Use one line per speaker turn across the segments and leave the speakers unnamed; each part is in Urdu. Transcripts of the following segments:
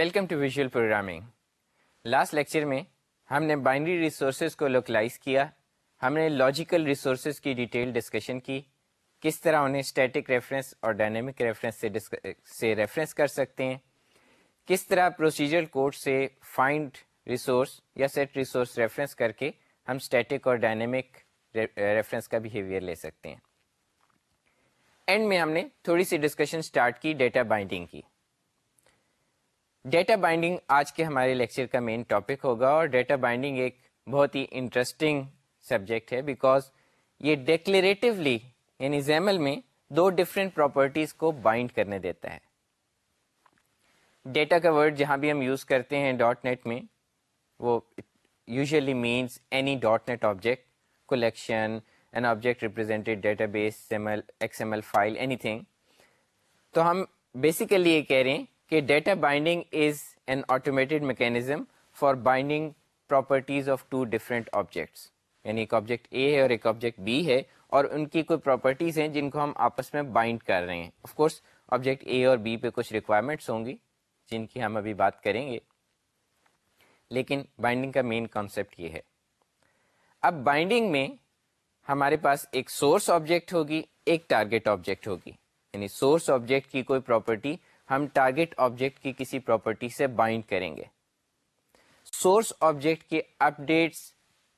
Welcome to visual programming last lecture میں ہم نے بائنڈری ریسورسز کو لوکلائز کیا، ہم نے لاجیکل ریسورسز کی ڈیٹیل ڈسکشن کی، کس طرح انہیں اسٹیٹک ریفرنس اور ڈائنامک ریفرنس سے سے ریفرنس کر سکتے ہیں، کس طرح پروسیجر کوڈ سے فائنڈ ریسورس یا سیٹ ریسورس ریفرنس کر کے ہم اسٹیٹک اور ڈائنامک ریفرنس کا بیہیویئر لے سکتے ہیں۔ اینڈ میں ہم نے تھوڑی سی ڈسکشن اسٹارٹ کی ڈیٹا بائنڈنگ کی۔ ڈیٹا بائنڈنگ آج کے ہمارے لیکچر کا مین ٹاپک ہوگا اور ڈیٹا بائنڈنگ ایک بہت ہی انٹرسٹنگ سبجیکٹ ہے بیکاز یہ ڈیکلیریٹولی یعنی زیمل میں دو ڈفرینٹ پراپرٹیز کو بائنڈ کرنے دیتا ہے۔ ڈیٹا کا ورڈ جہاں بھی ہم یوز کرتے ہیں. ڈاٹ نیٹ میں، وہ usually means any dot net object collection an object represented database X M L file anything تو ہم بیسیکلی یہ کہہ رہے ہیں کہ data binding is an automated mechanism for binding properties of two different objects یعنی ایک آبجیکٹ اے ہے اور ایک آبجیکٹ بی ہے اور ان کی کوئی پراپرٹیز ہیں جن کو ہم آپس میں بائنڈ کر رہے ہیں. آف کورس آبجیکٹ اے اور بی پہ کچھ ریکوائرمنٹس ہوں گی جن کی ہم ابھی بات کریں گے. لیکن بائنڈنگ کا مین کانسیپٹ یہ ہے. اب بائنڈنگ میں ہمارے پاس ایک سورس آبجیکٹ ہوگی، ایک ٹارگیٹ آبجیکٹ ہوگی. یعنی سورس آبجیکٹ کی کوئی پراپرٹی ہم ٹارگیٹ آبجیکٹ کی کسی پراپرٹی سے بائنڈ کریں گے۔ سورس آبجیکٹ کے اپ ڈیٹس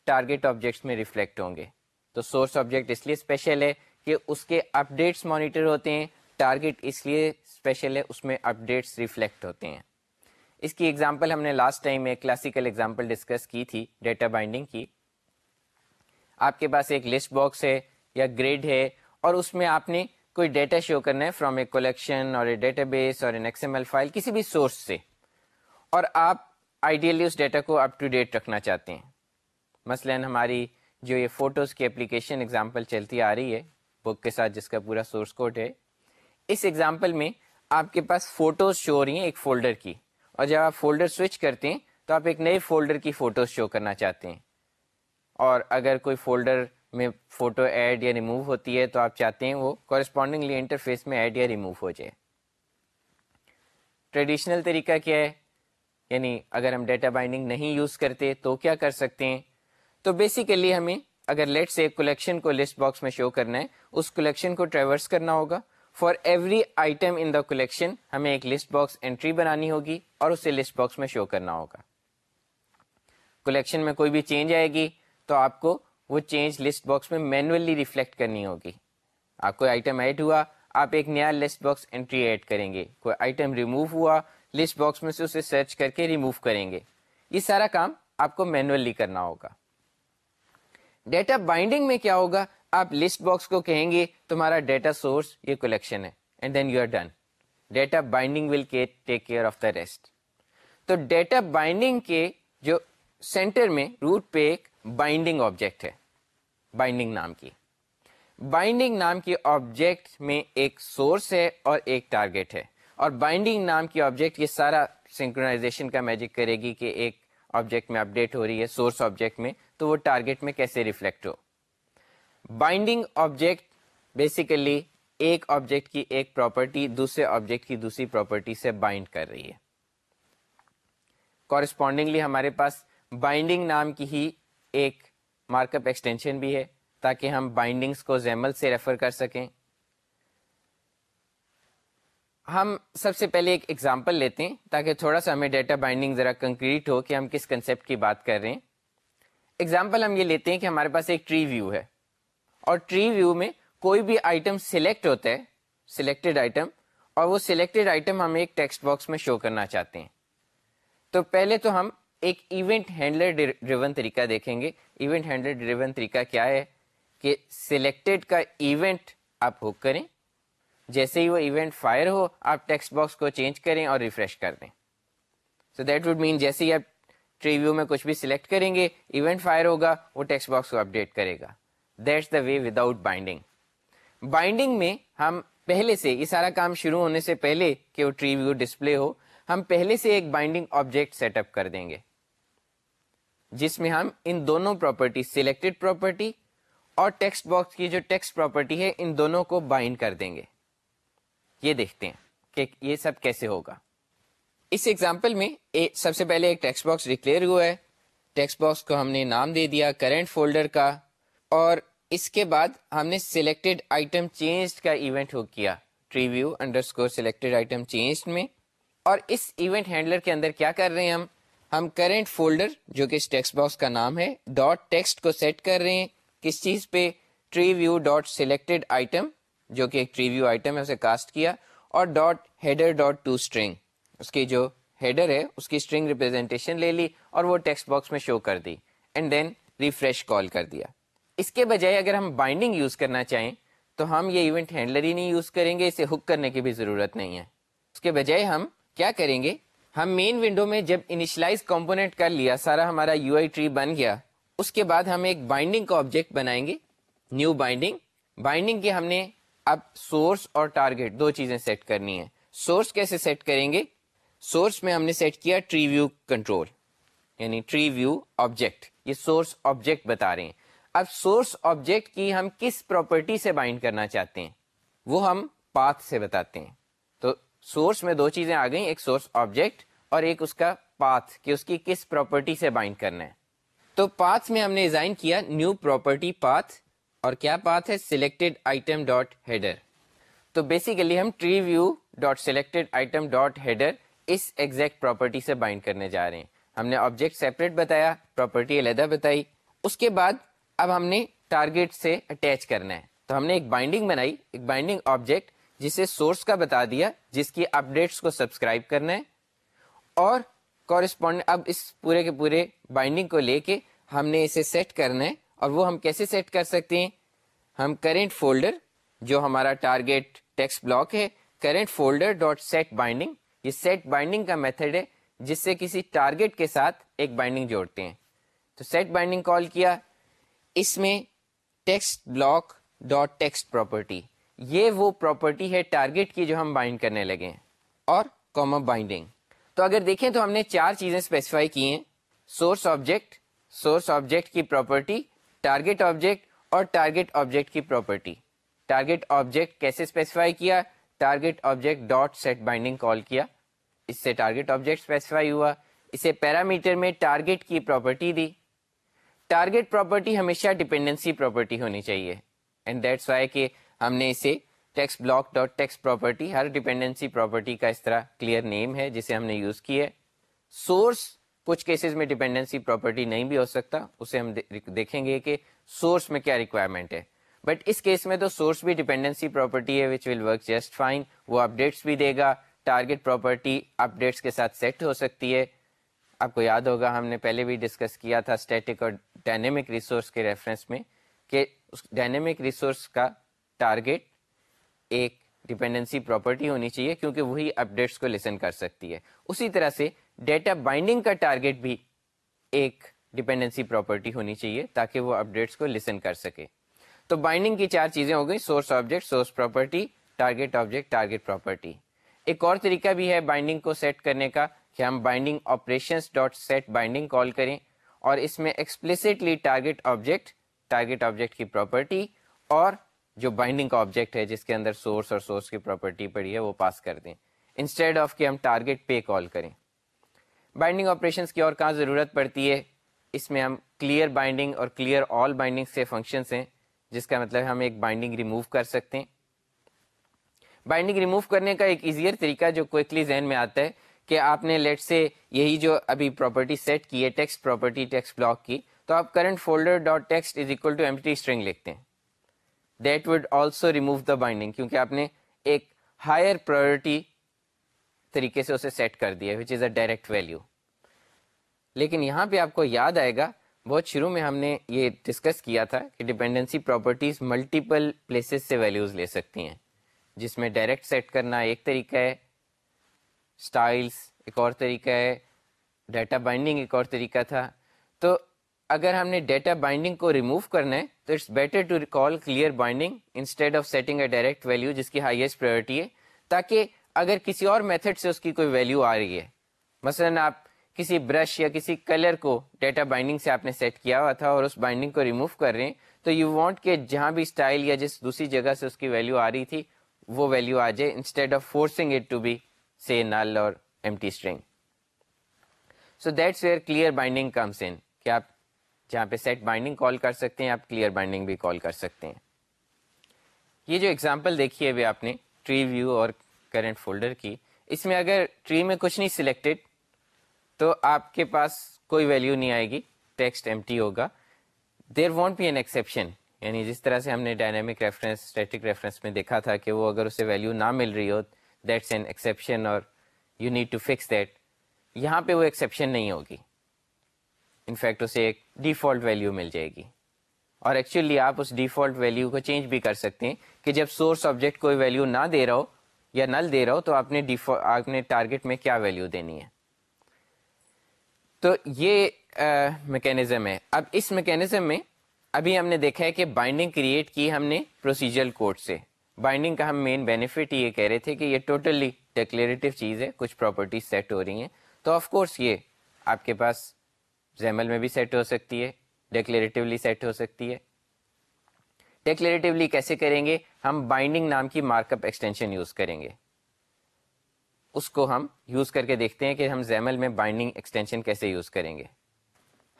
ٹارگیٹ آبجیکٹس میں ریفلیکٹ ہوں گے۔ تو سورس آبجیکٹ اس لیے اسپیشل ہے کہ اس کے اپ ڈیٹس مانیٹر ہوتے ہیں، ٹارگیٹ اس لیے اسپیشل ہے، اس میں اپ ڈیٹس ریفلیکٹ ہوتے ہیں۔ اس کی ایگزامپل ہم نے لاسٹ ٹائم میں کلاسیکل ایگزامپل ڈسکس کی تھی ڈیٹا بائنڈنگ کی۔ آپ کے پاس ایک لسٹ باکس ہے یا گریڈ ہے اور اس میں آپ نے کوئی ڈیٹا شو کرنا ہے فرام اے کولیکشن اور اے ڈیٹا بیس اور ایکس ایم ایل فائل کسی بھی سورس سے۔ اور آپ آئیڈیلی اس ڈیٹا کو اپ ٹو ڈیٹ رکھنا چاہتے ہیں۔ مثلا ہماری جو یہ فوٹوز کی اپلیکیشن اگزامپل چلتی آ رہی ہے بک کے ساتھ جس کا پورا سورس کوڈ ہے۔ اس ایگزامپل میں آپ کے پاس فوٹوز شو ہو رہی ہیں ایک فولڈر کی۔ اور جب آپ فولڈر سوئچ کرتے ہیں تو آپ ایک نئے فولڈر کی فوٹوز شو کرنا چاہتے ہیں۔ اور اگر کوئی فولڈر میں فوٹو ایڈ یا ریموو ہوتی ہے تو آپ چاہتے ہیں وہ کورسپونڈنگلی انٹرفیس میں ایڈ یا ریموو ہو جائے۔ ٹریڈیشنل طریقہ کیا ہے؟ یعنی اگر ہم ڈیٹا بائنڈنگ نہیں یوز کرتے تو کیا کر سکتے ہیں؟ تو بیسیکلی ہمیں اگر لیٹ سے کلیکشن کو لسٹ باکس میں شو کرنا ہے، اس کلیکشن کو ٹریورس کرنا ہوگا۔ For every item in the collection ہمیں ایک لسٹ باکس انٹری بنانی ہوگی اور اسے لسٹ باکس میں شو کرنا ہوگا۔ کلیکشن میں کوئی بھی چینج آئے گی تو آپ کو وہ چینج لسٹ باکس میں مینولی ریفلیکٹ کرنی ہوگی۔ آپ کوئی آئٹم ایڈ ہوا، آپ ایک نیا لسٹ باکس انٹری ایڈ کریں گے۔ کوئی آئٹم ریموو ہوا لسٹ باکس میں سے اسے سرچ کر کے ریموو کریں گے۔ یہ سارا کام آپ کو مینولی کرنا ہوگا۔ ٹا بائنڈنگ میں کیا ہوگا؟ آپ لسٹ باکس کو کہیں گے، تمہارا ڈیٹا سورس یہ کلیکشن ہے and then you are done data binding will take care of the rest تو ڈیٹا بائنڈنگ کے جو سینٹر میں روٹ پہ ایک بائنڈنگ آبجیکٹ ہے۔ بائنڈنگ نام کی۔ بائنڈنگ نام کی آبجیکٹ میں ایک سورس ہے اور ایک ٹارگیٹ ہے۔ اور بائنڈنگ نام کی آبجیکٹ یہ سارا سنکرونائزیشن کا میجک کرے گی کہ ایک آبجیکٹ میں اپڈیٹ ہو رہی ہے سورس آبجیکٹ میں، تو وہ ٹارگیٹ میں کیسے ریفلیکٹ ہو۔ بائنڈنگ آبجیکٹ بیسیکلی ایک آبجیکٹ کی ایک پراپرٹی دوسرے آبجیکٹ کی دوسری پراپرٹی سے بائنڈ کر رہی ہے۔ کورسپونڈنگلی ہمارے پاس بائنڈنگ نام کی ہی ایک مارک اپ ایکسٹینشن بھی ہے تاکہ ہم بائنڈنگس کو زیمل سے ریفر کر سکیں۔ ہم سب سے پہلے ایک ایگزامپل لیتے ہیں تاکہ تھوڑا سا ہمیں ڈیٹا بائنڈنگ ذرا کنکریٹ ہو کہ ہم کس کنسیپٹ کی بات کر رہے ہیں۔ ایگزامپل ہم یہ لیتے ہیں کہ ہمارے پاس ایک ٹری ویو ہے اور ٹری ویو میں کوئی بھی آئٹم سلیکٹ ہوتا ہے سلیکٹڈ آئٹم اور وہ سلیکٹڈ آئٹم ہم ایک ٹیکسٹ باکس میں شو کرنا چاہتے ہیں۔ تو پہلے تو ہم ایک ایونٹ ہینڈلر ڈریون طریقہ دیکھیں گے۔ ایونٹ ہینڈلر ڈریون طریقہ کیا ہے؟ کہ سلیکٹڈ کا ایونٹ آپ ہک کریں۔ جیسے ہی وہ ایونٹ فائر ہو، آپ ٹیکسٹ باکس کو چینج کریں اور ریفریش کر دیں۔ سو دیٹ وڈ مین جیسے ہی آپ ٹری ویو میں کچھ بھی سلیکٹ کریں گے ایونٹ فائر ہوگا، وہ ٹیکسٹ باکس کو اپڈیٹ کرے گا۔ That's the way without binding binding میں ہم پہلے سے، یہ سارا کام شروع ہونے سے پہلے کہ وہ ٹری ویو ڈسپلے ہو، ہم پہلے سے ایک بائنڈنگ آبجیکٹ سیٹ اپ کر دیں گے۔ جس میں ہم ان دونوں پراپرٹی سلیکٹڈ پراپرٹی اور ٹیکسٹ باکس کی جو ٹیکسٹ پراپرٹی ہے، ان دونوں کو بائنڈ کر دیں گے۔ یہ دیکھتے ہیں کہ یہ سب کیسے ہوگا۔ اس ایگزامپل میں سب سے پہلے ایک ٹیکسٹ باکس ڈکلیئر ہوا ہے۔ ٹیکسٹ باکس کو ہم نے نام دے دیا کرنٹ فولڈر کا اور اس کے بعد ہم نے سلیکٹڈ آئٹم چینج کا ایونٹ ہو کیا۔ Tree view underscore selected item change میں۔ اور اس ایونٹ ہینڈلر کے اندر کیا کر رہے ہیں ہم؟ ہم کرنٹ فولڈر جو کہ اس ٹیکسٹ باکس کا نام ہے ڈاٹ ٹیکسٹ کو سیٹ کر رہے ہیں. کس چیز پہ? Tree view dot selected item جو کہ ایک ٹری ویو آئٹم ہے، اسے کاسٹ کیا. اور dot header dot to string اس کی جو ہیڈر ہے، اس کی اسٹرنگ ریپرزینٹیشن لے لی اور وہ ٹیکسٹ باکس میں شو کر دی. اینڈ دین ریفریش کال کر دیا. اس کے بجائے اگر ہم بائنڈنگ یوز کرنا چاہیں، تو ہم یہ ایونٹ ہینڈلر ہی نہیں یوز کریں گے، اسے ہک کرنے کی بھی ضرورت نہیں ہے. اس کے بجائے ہم کیا کریں گے؟ ہم مین ونڈو میں جب انیشلائز کمپونیٹ کر لیا، سارا ہمارا یو آئی ٹری بن گیا، اس کے بعد ہم ایک بائنڈنگ کا آبجیکٹ بنائیں گے نیو بائنڈنگ بائنڈنگ کے ہم نے اب سورس اور ٹارگیٹ دو چیزیں سیٹ کرنی ہے سورس کیسے سیٹ کریں گے؟ سورس میں ہم نے سیٹ کیا ٹری ویو کنٹرول یعنی ٹری ویو آبجیکٹ یہ سورس آبجیکٹ بتا رہے ہیں۔ اب سورس آبجیکٹ کی ہم کس پراپرٹی سے بائنڈ کرنا چاہتے ہیں؟ وہ ہم پاتھ سے بتاتے ہیں۔ سورس میں دو چیزیں آ گئیں، ایک سورس آبجیکٹ اور ایک اس کا پاتھ کہ اس کی کس پراپرٹی سے بائنڈ کرنا ہے۔ تو پاتھ میں ہم نے ڈیزائن کیا نیو پراپرٹی پاتھ اور کیا پاتھ ہے؟ سلیکٹڈ آئٹم ڈاٹ ہیڈر تو بیسیکلی ہم tree view dot selected item dot header اس ایگزیکٹ پراپرٹی سے بائنڈ کرنے جا رہے ہیں۔ ہم نے آبجیکٹ سیپریٹ بتایا پراپرٹی علیحدہ بتائی۔ اس کے بعد اب ہم نے ٹارگیٹ سے اٹیچ کرنا ہے۔ تو ہم نے ایک بائنڈنگ بنائی، ایک بائنڈنگ آبجیکٹ جسے سورس کا بتا دیا، جس کی اپڈیٹس کو سبسکرائب کرنا ہے۔ اور کورسپونڈ اب اس پورے کے پورے بائنڈنگ کو لے کے ہم نے اسے سیٹ کرنا ہے۔ اور وہ ہم کیسے سیٹ کر سکتے ہیں؟ ہم کرنٹ فولڈر جو ہمارا ٹارگیٹ ٹیکسٹ بلاک ہے current folder dot set binding یہ سیٹ بائنڈنگ کا میتھڈ ہے، جس سے کسی ٹارگیٹ کے ساتھ ایک بائنڈنگ جوڑتے ہیں۔ تو سیٹ بائنڈنگ کال کیا۔ اس میں text block dot text property یہ وہ پراپرٹی ہے ٹارگیٹ کی جو ہم بائنڈ کرنے لگے ہیں اور کاما بائنڈنگ تو اگر دیکھیں تو ہم نے چار چیزیں اسپیسیفائی کی ہیں. سورس آبجیکٹ سورس آبجیکٹ کی پراپرٹی ٹارگیٹ آبجیکٹ اور ٹارگیٹ آبجیکٹ کی پراپرٹی ٹارگیٹ آبجیکٹ کیسے اسپیسیفائی کیا؟ Target object dot set binding call کیا. اس سے ٹارگیٹ آبجیکٹ اسپیسیفائی ہوا. اسے پیرامیٹر میں ٹارگیٹ کی پراپرٹی دی. ٹارگیٹ پراپرٹی ہمیشہ ڈپینڈنسی پراپرٹی ہونی چاہیے. اینڈ دیٹس وائی کہ ہم نے اسے text block dot text property ہر ڈپینڈنسی پراپرٹی کا اس طرح کلیئر نیم ہے جسے ہم نے یوز کیا ہے۔ سورس کچھ کیسز میں ڈپینڈنسی پراپرٹی نہیں بھی ہو سکتا، اسے ہم دیکھیں گے کہ سورس میں کیا ریکوائرمنٹ ہے۔ بٹ اس کیس میں تو سورس بھی ڈیپینڈنسی پراپرٹی ہے which will work just fine وہ اپڈیٹس بھی دے گا۔ ٹارگیٹ پراپرٹی اپڈیٹس کے ساتھ سیٹ ہو سکتی ہے۔ آپ کو یاد ہوگا، ہم نے پہلے بھی ڈسکس کیا تھا اسٹیٹک اور ڈائنمک ریسورس کے ریفرنس میں کہ اس ڈائنمک ریسورس کا ٹارگیٹ ایک ڈیپینڈنسی پراپرٹی ہونی چاہیے کیونکہ وہی اپڈیٹس کو لسن کر سکتی ہے۔ اسی طرح سے ڈیٹا بائنڈنگ کا ٹارگیٹ بھی ایک ڈیپینڈنسی پراپرٹی ہونی چاہیے تاکہ وہ اپڈیٹس کو لسن کر سکے۔ تو بائنڈنگ کی چار چیزیں ہو گئی source object, source property, target object, target property. ایک اور طریقہ بھی ہے بائنڈنگ کو سیٹ کرنے کا کہ ہم binding operation dot set binding call کریں اور اس میں explicitly target object target object کی پراپرٹی اور جو بائنڈنگ کا آبجیکٹ ہے جس کے اندر سورس اور سورس کی پراپرٹی پڑی ہے، وہ پاس کر دیں۔ انسٹیڈ آف کہ ہم ٹارگیٹ پے کال کریں۔ بائنڈنگ آپریشن کی اور کہاں ضرورت پڑتی ہے؟ اس میں ہم کلیئر بائنڈنگ اور کلیئر آل بائنڈنگ سے فنکشنس ہیں، جس کا مطلب ہم ایک بائنڈنگ ریموو کر سکتے ہیں۔ بائنڈنگ ریموو کرنے کا ایک ایزیئر طریقہ جو کوئکلی ذہن میں آتا ہے کہ آپ نے لیٹ سے یہی جو ابھی پراپرٹی سیٹ کی ہے ٹیکسٹ پراپرٹی ٹیکسٹ بلاک کی، تو آپ current folder dot text is equal to T string لکھتے ہیں۔ That would also remove the binding کیونکہ آپ نے ایک ہائر پرائرٹی طریقے سے اسے سیٹ کر دیا وچ از اے ڈائریکٹ ویلو لیکن یہاں پہ آپ کو یاد آئے گا، بہت شروع میں ہم نے یہ ڈسکس کیا تھا کہ ڈیپینڈنسی پراپرٹیز ملٹیپل پلیسز سے ویلیوز لے سکتی ہیں، جس میں ڈائریکٹ سیٹ کرنا ایک طریقہ ہے اسٹائلس ایک اور طریقہ ہے ڈیٹا بائنڈنگ ایک اور طریقہ تھا۔ تو اگر ہم نے ڈیٹا بائنڈنگ کو ریموو کرنا ہے، تو it's better to recall clear binding instead of setting a direct value جس کی ہائیسٹ پرائرٹی ہے، تاکہ اگر کسی اور میتھڈ سے اس کی کوئی ویلیو آ رہی ہے۔ مثلا آپ کسی برش یا کسی کلر کو ڈیٹا بائنڈنگ سے آپ نے سیٹ کیا ہوا تھا اور اس بائنڈنگ کو ریموو کر رہے ہیں، تو یو وانٹ کہ جہاں بھی اسٹائل یا جس دوسری جگہ سے اس کی ویلو آ رہی تھی، وہ ویلو آ جائے instead of forcing it to be C null اور empty string so that's where clear binding comes in کہ آپ جہاں پہ سیٹ بائنڈنگ کال کر سکتے ہیں، آپ کلیئر بائنڈنگ بھی کال کر سکتے ہیں۔ یہ جو ایگزامپل دیکھی ہے ابھی آپ نے ٹری ویو اور کرنٹ فولڈر کی، اس میں اگر ٹری میں کچھ نہیں سلیکٹڈ تو آپ کے پاس کوئی ویلیو نہیں آئے گی ٹیکسٹ ایم ٹی ہوگا۔ There want be an exception یعنی جس طرح سے ہم نے ڈائنامک ریفرنس اسٹیٹک ریفرنس میں دیکھا تھا کہ وہ اگر اسے ویلیو نہ مل رہی ہو دیٹس این ایکسیپشن اور you need to fix that یہاں پہ وہ ایکسیپشن نہیں ہوگی۔ انفیکٹ اسے ایک ڈیفالٹ ویلیو مل جائے گی۔ اور ایکچولی آپ اس ڈیفالٹ ویلیو کو چینج بھی کر سکتے ہیں کہ جب سورس آبجیکٹ کوئی ویلیو نہ دے رہا ہو یا نل دے رہا ہو تو آپ نے آپ نے ٹارگیٹ میں کیا ویلیو دینی ہے۔ تو یہ میکینزم ہے۔ اب اس میکینزم میں ابھی ہم نے دیکھا ہے کہ بائنڈنگ کریٹ کی ہم نے پروسیجر کوڈ سے۔ بائنڈنگ کا ہم مین بینیفٹ یہ کہہ رہے تھے کہ یہ ٹوٹلی ڈیکلیریٹو چیز ہے، کچھ پراپرٹیز سیٹ ہو رہی ہیں۔ تو آف کورس یہ آپ کے پاس زیمل میں بھی سیٹ ہو سکتی ہے ڈیکلیریٹیولی سیٹ ہو سکتی ہے. ڈیکلیریٹیولی کیسے کریں گے؟ ہم بائنڈنگ نام کی مارک اپ ایکسٹینشن یوز کریں گے. اس کو ہم یوز کر کے دیکھتے ہیں کہ ہم زیمل میں بائنڈنگ ایکسٹینشن کیسے یوز کریں گے.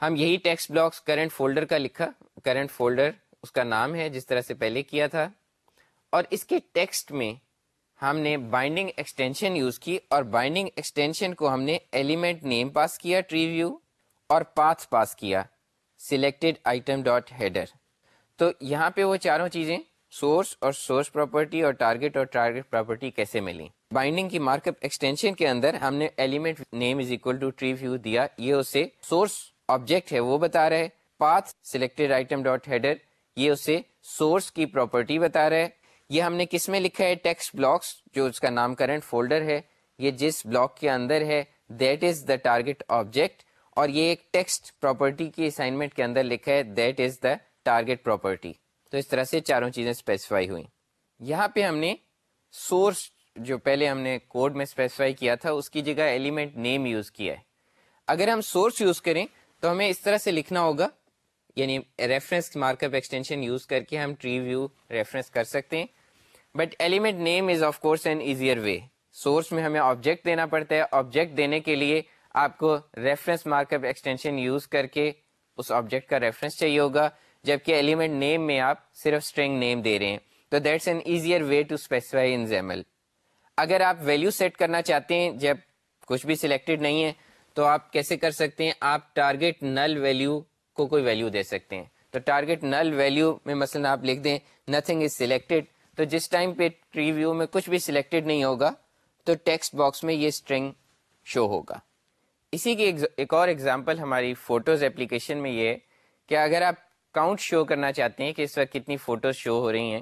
ہم یہی ٹیکسٹ بلاکس کرنٹ فولڈر کا لکھا کرنٹ فولڈر اس کا نام ہے، جس طرح سے پہلے کیا تھا. اور اس کے ٹیکسٹ میں ہم نے بائنڈنگ ایکسٹینشن یوز کی اور بائنڈنگ ایکسٹینشن کو ہم نے ایلیمنٹ نیم پاس کیا ٹری ویو اور پاتھ پاس کیا. سلیکٹڈ آئٹم ڈاٹ ہیڈر تو یہاں پہ وہ چاروں چیزیں سورس اور سورس پراپرٹی اور ٹارگیٹ اور ٹارگیٹ پراپرٹی کیسے ملی بائنڈنگ کی مارک اپ ایکسٹینشن کے اندر ہم نے element name is equal to tree view دیا. یہ اسے سورس آبجیکٹ ہے، وہ بتا رہے path selected item dot header یہ اسے سورس کی پراپرٹی بتا رہے یہ ہم نے کس میں لکھا ہے؟ ٹیکسٹ بلاکس جو اس کا نام کرنٹ فولڈر ہے. یہ جس بلاک کے اندر ہے that is the target object اور یہ ایک ٹیکسٹ پراپرٹی کی اسائنمنٹ کے اندر لکھا ہے that is the target property تو اس طرح سے چاروں چیزیں اسپیسیفائی ہوئی یہاں پہ ہم نے سورس جو پہلے ہم نے کوڈ میں اسپیسیفائی کیا تھا، اس کی جگہ ایلیمنٹ نیم یوز کیا ہے۔ اگر ہم سورس یوز کریں، تو ہمیں اس طرح سے لکھنا ہوگا یعنی reference markup extension use کر کے ہم ٹری ویو ریفرنس کر سکتے ہیں۔ But element name is of course an easier way source میں ہمیں آبجیکٹ دینا پڑتا ہے۔ آبجیکٹ دینے کے لیے آپ کو reference markup extension use کر کے اس آبجیکٹ کا ریفرنس چاہیے ہوگا، جبکہ ایلیمنٹ نیم میں آپ صرف اسٹرنگ نیم دے رہے ہیں۔ تو that's an easier way to specify in XAML اگر آپ ویلو سیٹ کرنا چاہتے ہیں، جب کچھ بھی سلیکٹڈ نہیں ہے، تو آپ کیسے کر سکتے ہیں؟ آپ ٹارگیٹ نل ویلو کو کوئی ویلو دے سکتے ہیں۔ تو ٹارگیٹ نل ویلو میں مثلا آپ لکھ دیں نتھنگ از سلیکٹڈ تو جس ٹائم پہ ٹری ویو میں کچھ بھی سلیکٹڈ نہیں ہوگا، تو ٹیکسٹ باکس میں یہ اسٹرنگ شو ہوگا۔ اسی کی ایک اور ایگزامپل ہماری فوٹوز اپلیکیشن میں یہ ہے کہ اگر آپ کاؤنٹ شو کرنا چاہتے ہیں کہ اس وقت کتنی فوٹوز شو ہو رہی ہیں،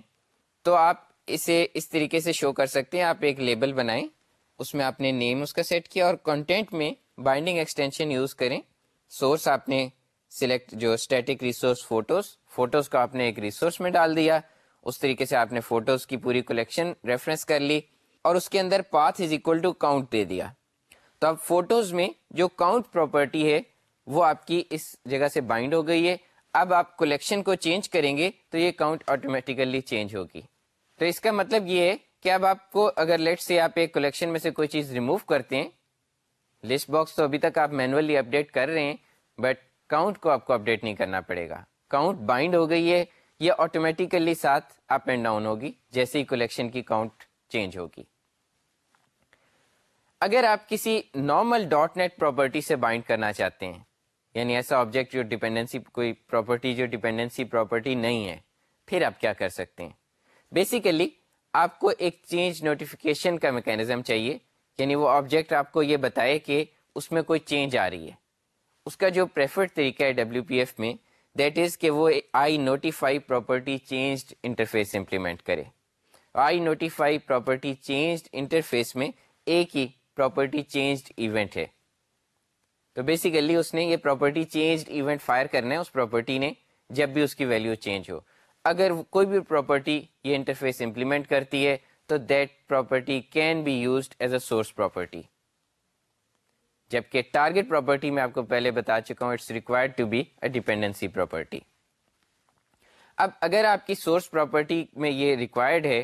تو آپ اسے اس طریقے سے شو کر سکتے ہیں۔ آپ ایک لیبل بنائیں، اس میں آپ نے نیم اس کا سیٹ کیا اور کنٹینٹ میں بائنڈنگ ایکسٹینشن یوز کریں۔ سورس آپ نے سلیکٹ جو اسٹیٹک ریسورس فوٹوز فوٹوز کو آپ نے ایک ریسورس میں ڈال دیا۔ اس طریقے سے آپ نے فوٹوز کی پوری کلیکشن ریفرنس کر لی اور اس کے اندر path is equal to count دے دیا۔ تو اب فوٹوز میں جو کاؤنٹ پراپرٹی ہے، وہ آپ کی اس جگہ سے بائنڈ ہو گئی ہے۔ اب آپ کلیکشن کو چینج کریں گے تو یہ کاؤنٹ آٹومیٹیکلی چینج ہوگی۔ تو اس کا مطلب یہ ہے کہ اب آپ کو اگر لیٹ سے آپ ایک کلیکشن میں سے کوئی چیز ریموو کرتے ہیں لسٹ باکس تو ابھی تک آپ مینولی اپڈیٹ کر رہے ہیں بٹ کاؤنٹ کو آپ کو اپڈیٹ نہیں کرنا پڑے گا۔ کاؤنٹ بائنڈ ہو گئی ہے، یہ آٹومیٹیکلی ساتھ اپ اینڈ ڈاؤن ہوگی، جیسے ہی کلیکشن کی کاؤنٹ چینج ہوگی۔ اگر آپ کسی نارمل ڈاٹ نیٹ پراپرٹی سے بائنڈ کرنا چاہتے ہیں یعنی ایسا آبجیکٹ جو ڈیپینڈنسی کوئی پراپرٹی جو ڈیپینڈنسی پراپرٹی نہیں ہے، پھر آپ کیا کر سکتے ہیں؟ بیسیکلی آپ کو ایک چینج نوٹیفیکیشن کا میکینزم چاہیے یعنی وہ آبجیکٹ آپ کو یہ بتائے کہ اس میں کوئی چینج آ رہی ہے۔ اس کا جو پریفرڈ طریقہ ہے ڈبلو پی ایف میں دیٹ از کہ وہ I notify property changed interface implement کرے۔ I notify property changed interface میں ایک ہی پراپرٹی چینجڈ ایونٹ ہے تو بیسیکلی اس نے یہ پراپرٹی چینجڈ ایونٹ فائر کرنا ہے اس پراپرٹی نے، جب بھی اس کی ویلیو چینج ہو. اگر کوئی بھی پراپرٹی یہ انٹرفیس امپلیمنٹ کرتی ہے، تو that property can be used as a source property جبکہ ٹارگیٹ پراپرٹی میں آپ کو پہلے بتا چکا ہوں it's required to be a dependency property اب اگر آپ کی سورس پراپرٹی میں یہ ریکوائرڈ ہے،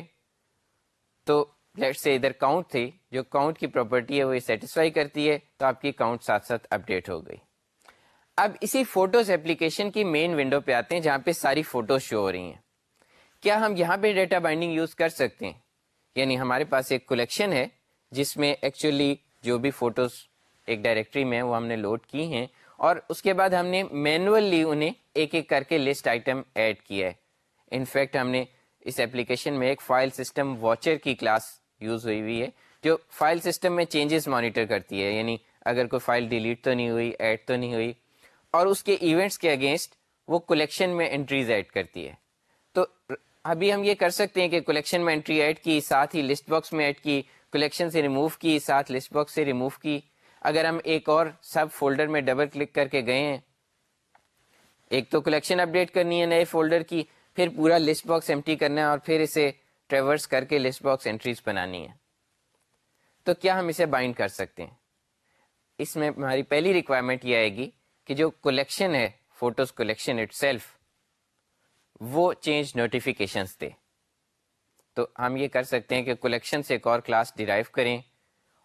تو لیٹ سے ادھر کاؤنٹ تھی جو کاؤنٹ کی پراپرٹی ہے وہ سیٹسفائی کرتی ہے تو آپ کی کاؤنٹ ساتھ ساتھ اپڈیٹ ہو گئی اب اسی فوٹوز اپلیکیشن کی مین ونڈو پہ آتے ہیں جہاں پہ ساری فوٹوز شو ہو رہی ہیں کیا ہم یہاں پہ ڈیٹا بائنڈنگ یوز کر سکتے ہیں یعنی ہمارے پاس ایک کلیکشن ہے جس میں ایکچولی جو بھی فوٹوز ایک ڈائریکٹری میں وہ ہم نے لوڈ کی ہیں اور اس کے بعد ہم نے مینولی انہیں ایک ایک کر کے لسٹ آئٹم ایڈ کیا ہے انفیکٹ ہم نے اس ایپلیکیشن میں ایک فائل سسٹم واچر کی کلاس یوز ہوئی ہوئی ہے، جو فائل سسٹم میں چینجز مانیٹر کرتی ہے یعنی اگر کوئی فائل ڈیلیٹ تو نہیں ہوئی، ایڈ تو نہیں ہوئی، اور اس کے ایونٹس کے اگینسٹ وہ کلیکشن میں انٹریز ایڈ کرتی ہے۔ تو ابھی ہم یہ کر سکتے ہیں کہ کلیکشن میں انٹری ایڈ کی، ساتھ ہی لسٹ باکس میں ایڈ کی، کلیکشن سے ریموو کی، ساتھ لسٹ باکس سے ریموو کی۔ اگر ہم ایک اور سب فولڈر میں ڈبل کلک کر کے گئے ہیں، ایک تو کلیکشن اپڈیٹ کرنی ہے نئے فولڈر کی، پھر پورا لسٹ باکس ایمٹی کرنا ہے اور پھر اسے ٹریورس کر کے لسٹ باکس انٹریز بنانی ہے تو کیا ہم اسے بائنڈ کر سکتے ہیں؟ اس میں ہماری پہلی ریکوائرمنٹ یہ آئے گی کہ جو کلیکشن ہے فوٹوز کلیکشن اٹ سیلف وہ چینج نوٹیفیکیشنس دے۔ تو ہم یہ کر سکتے ہیں کہ کلیکشن سے ایک اور کلاس ڈیرائیو کریں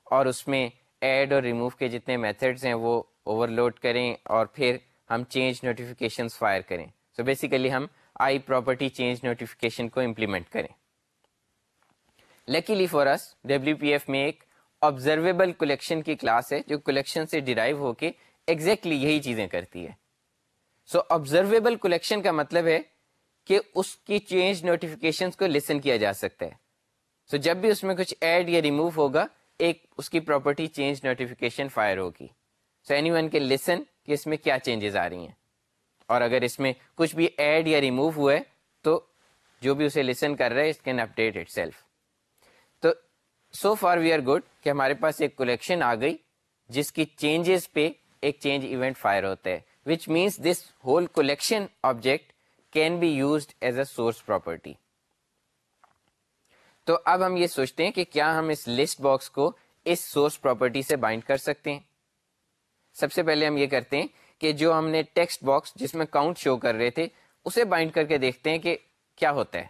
اور اس میں ایڈ اور ریموو کے جتنے میتھڈز ہیں وہ اوور لوڈ کریں اور پھر ہم چینج نوٹیفیکیشنس فائر کریں۔ سو so بیسیکلی ہم آئی پراپرٹی چینج نوٹیفیکیشن کو امپلیمنٹ کریں۔ لکیلی فور اس ڈبلو پی ایف میں ایک آبزرویبل کلیکشن کی کلاس ہے جو کلیکشن سے ڈیرائیو ہو کے ایگزیکٹلی exactly یہی چیزیں کرتی ہے سو آبزرویبل کلیکشن کا مطلب ہے کہ اس کی چینج نوٹیفیکیشن کو لسن کیا جا سکتا ہے سو so جب بھی اس میں کچھ ایڈ یا ریموو ہوگا ایک اس کی پراپرٹی چینج نوٹیفیکیشن فائر ہوگی سو اینی ون کے لسن کہ اس میں کیا چینجز آ رہی ہیں اور اگر اس میں کچھ بھی ایڈ یا ریموو ہوا ہے تو جو بھی اسے لسن کر رہا ہے اس can update itself so far we are good کہ ہمارے پاس ایک کلیکشن آ گئی جس کی چینجز پہ ایک چینج ایونٹ فائر ہوتا ہے which means this whole collection object can be used as a source property تو اب ہم یہ سوچتے ہیں کہ کیا ہم اس لسٹ باکس کو اس سورس پراپرٹی سے بائنڈ کر سکتے ہیں سب سے پہلے ہم یہ کرتے ہیں کہ جو ہم نے ٹیکسٹ باکس جس میں کاؤنٹ شو کر رہے تھے اسے بائنڈ کر کے دیکھتے ہیں کہ کیا ہوتا ہے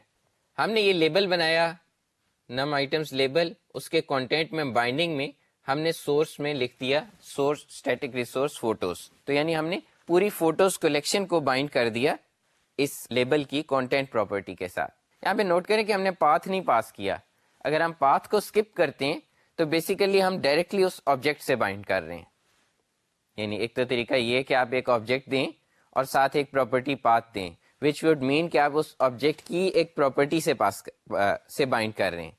ہم نے یہ لیبل بنایا نم آئٹمس لیبل اس کے کانٹینٹ میں بائنڈنگ میں ہم نے سورس میں لکھ دیا سورس اسٹیٹک ریسورس فوٹوز تو یعنی ہم نے پوری فوٹوز کلیکشن کو بائنڈ کر دیا اس لیبل کی کانٹینٹ پراپرٹی کے ساتھ۔ یہاں پہ نوٹ کریں کہ ہم نے پاتھ نہیں پاس کیا۔ اگر ہم پاتھ کو اسکپ کرتے ہیں، تو بیسیکلی ہم ڈائریکٹلی اس آبجیکٹ سے بائنڈ کر رہے ہیں۔ یعنی ایک تو طریقہ یہ کہ آپ ایک آبجیکٹ دیں اور ساتھ ایک پراپرٹی پاتھ دیں۔ وچ وڈ مین کہ آپ اس آبجیکٹ کی ایک پراپرٹی سے پاس سے بائنڈ کر رہے ہیں۔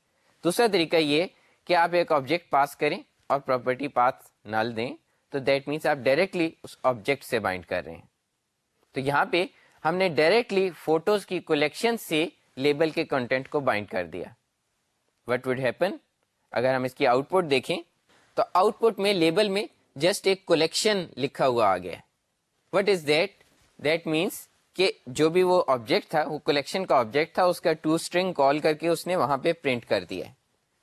دوسرا طریقہ یہ کہ آپ ایک آبجیکٹ پاس کریں اور پراپرٹی پاتھ نل دیں، تو دیٹ مینس آپ ڈائریکٹلی اس آبجیکٹ سے بائنڈ کر رہے ہیں۔ تو یہاں پہ ہم نے ڈائریکٹلی فوٹوز کی کلیکشن سے لیبل کے کنٹینٹ کو بائنڈ کر دیا۔ وٹ وڈ ہیپن اگر ہم اس کی آؤٹ پٹ دیکھیں، تو آؤٹ پٹ میں لیبل میں جسٹ ایک کولیکشن لکھا ہوا آ گیا۔ What is that that means کہ جو بھی وہ آبجیکٹ تھا، وہ کلیکشن کا آبجیکٹ تھا، اس کا ٹو اسٹرنگ کال کر کے اس نے وہاں پہ پرنٹ کر دیا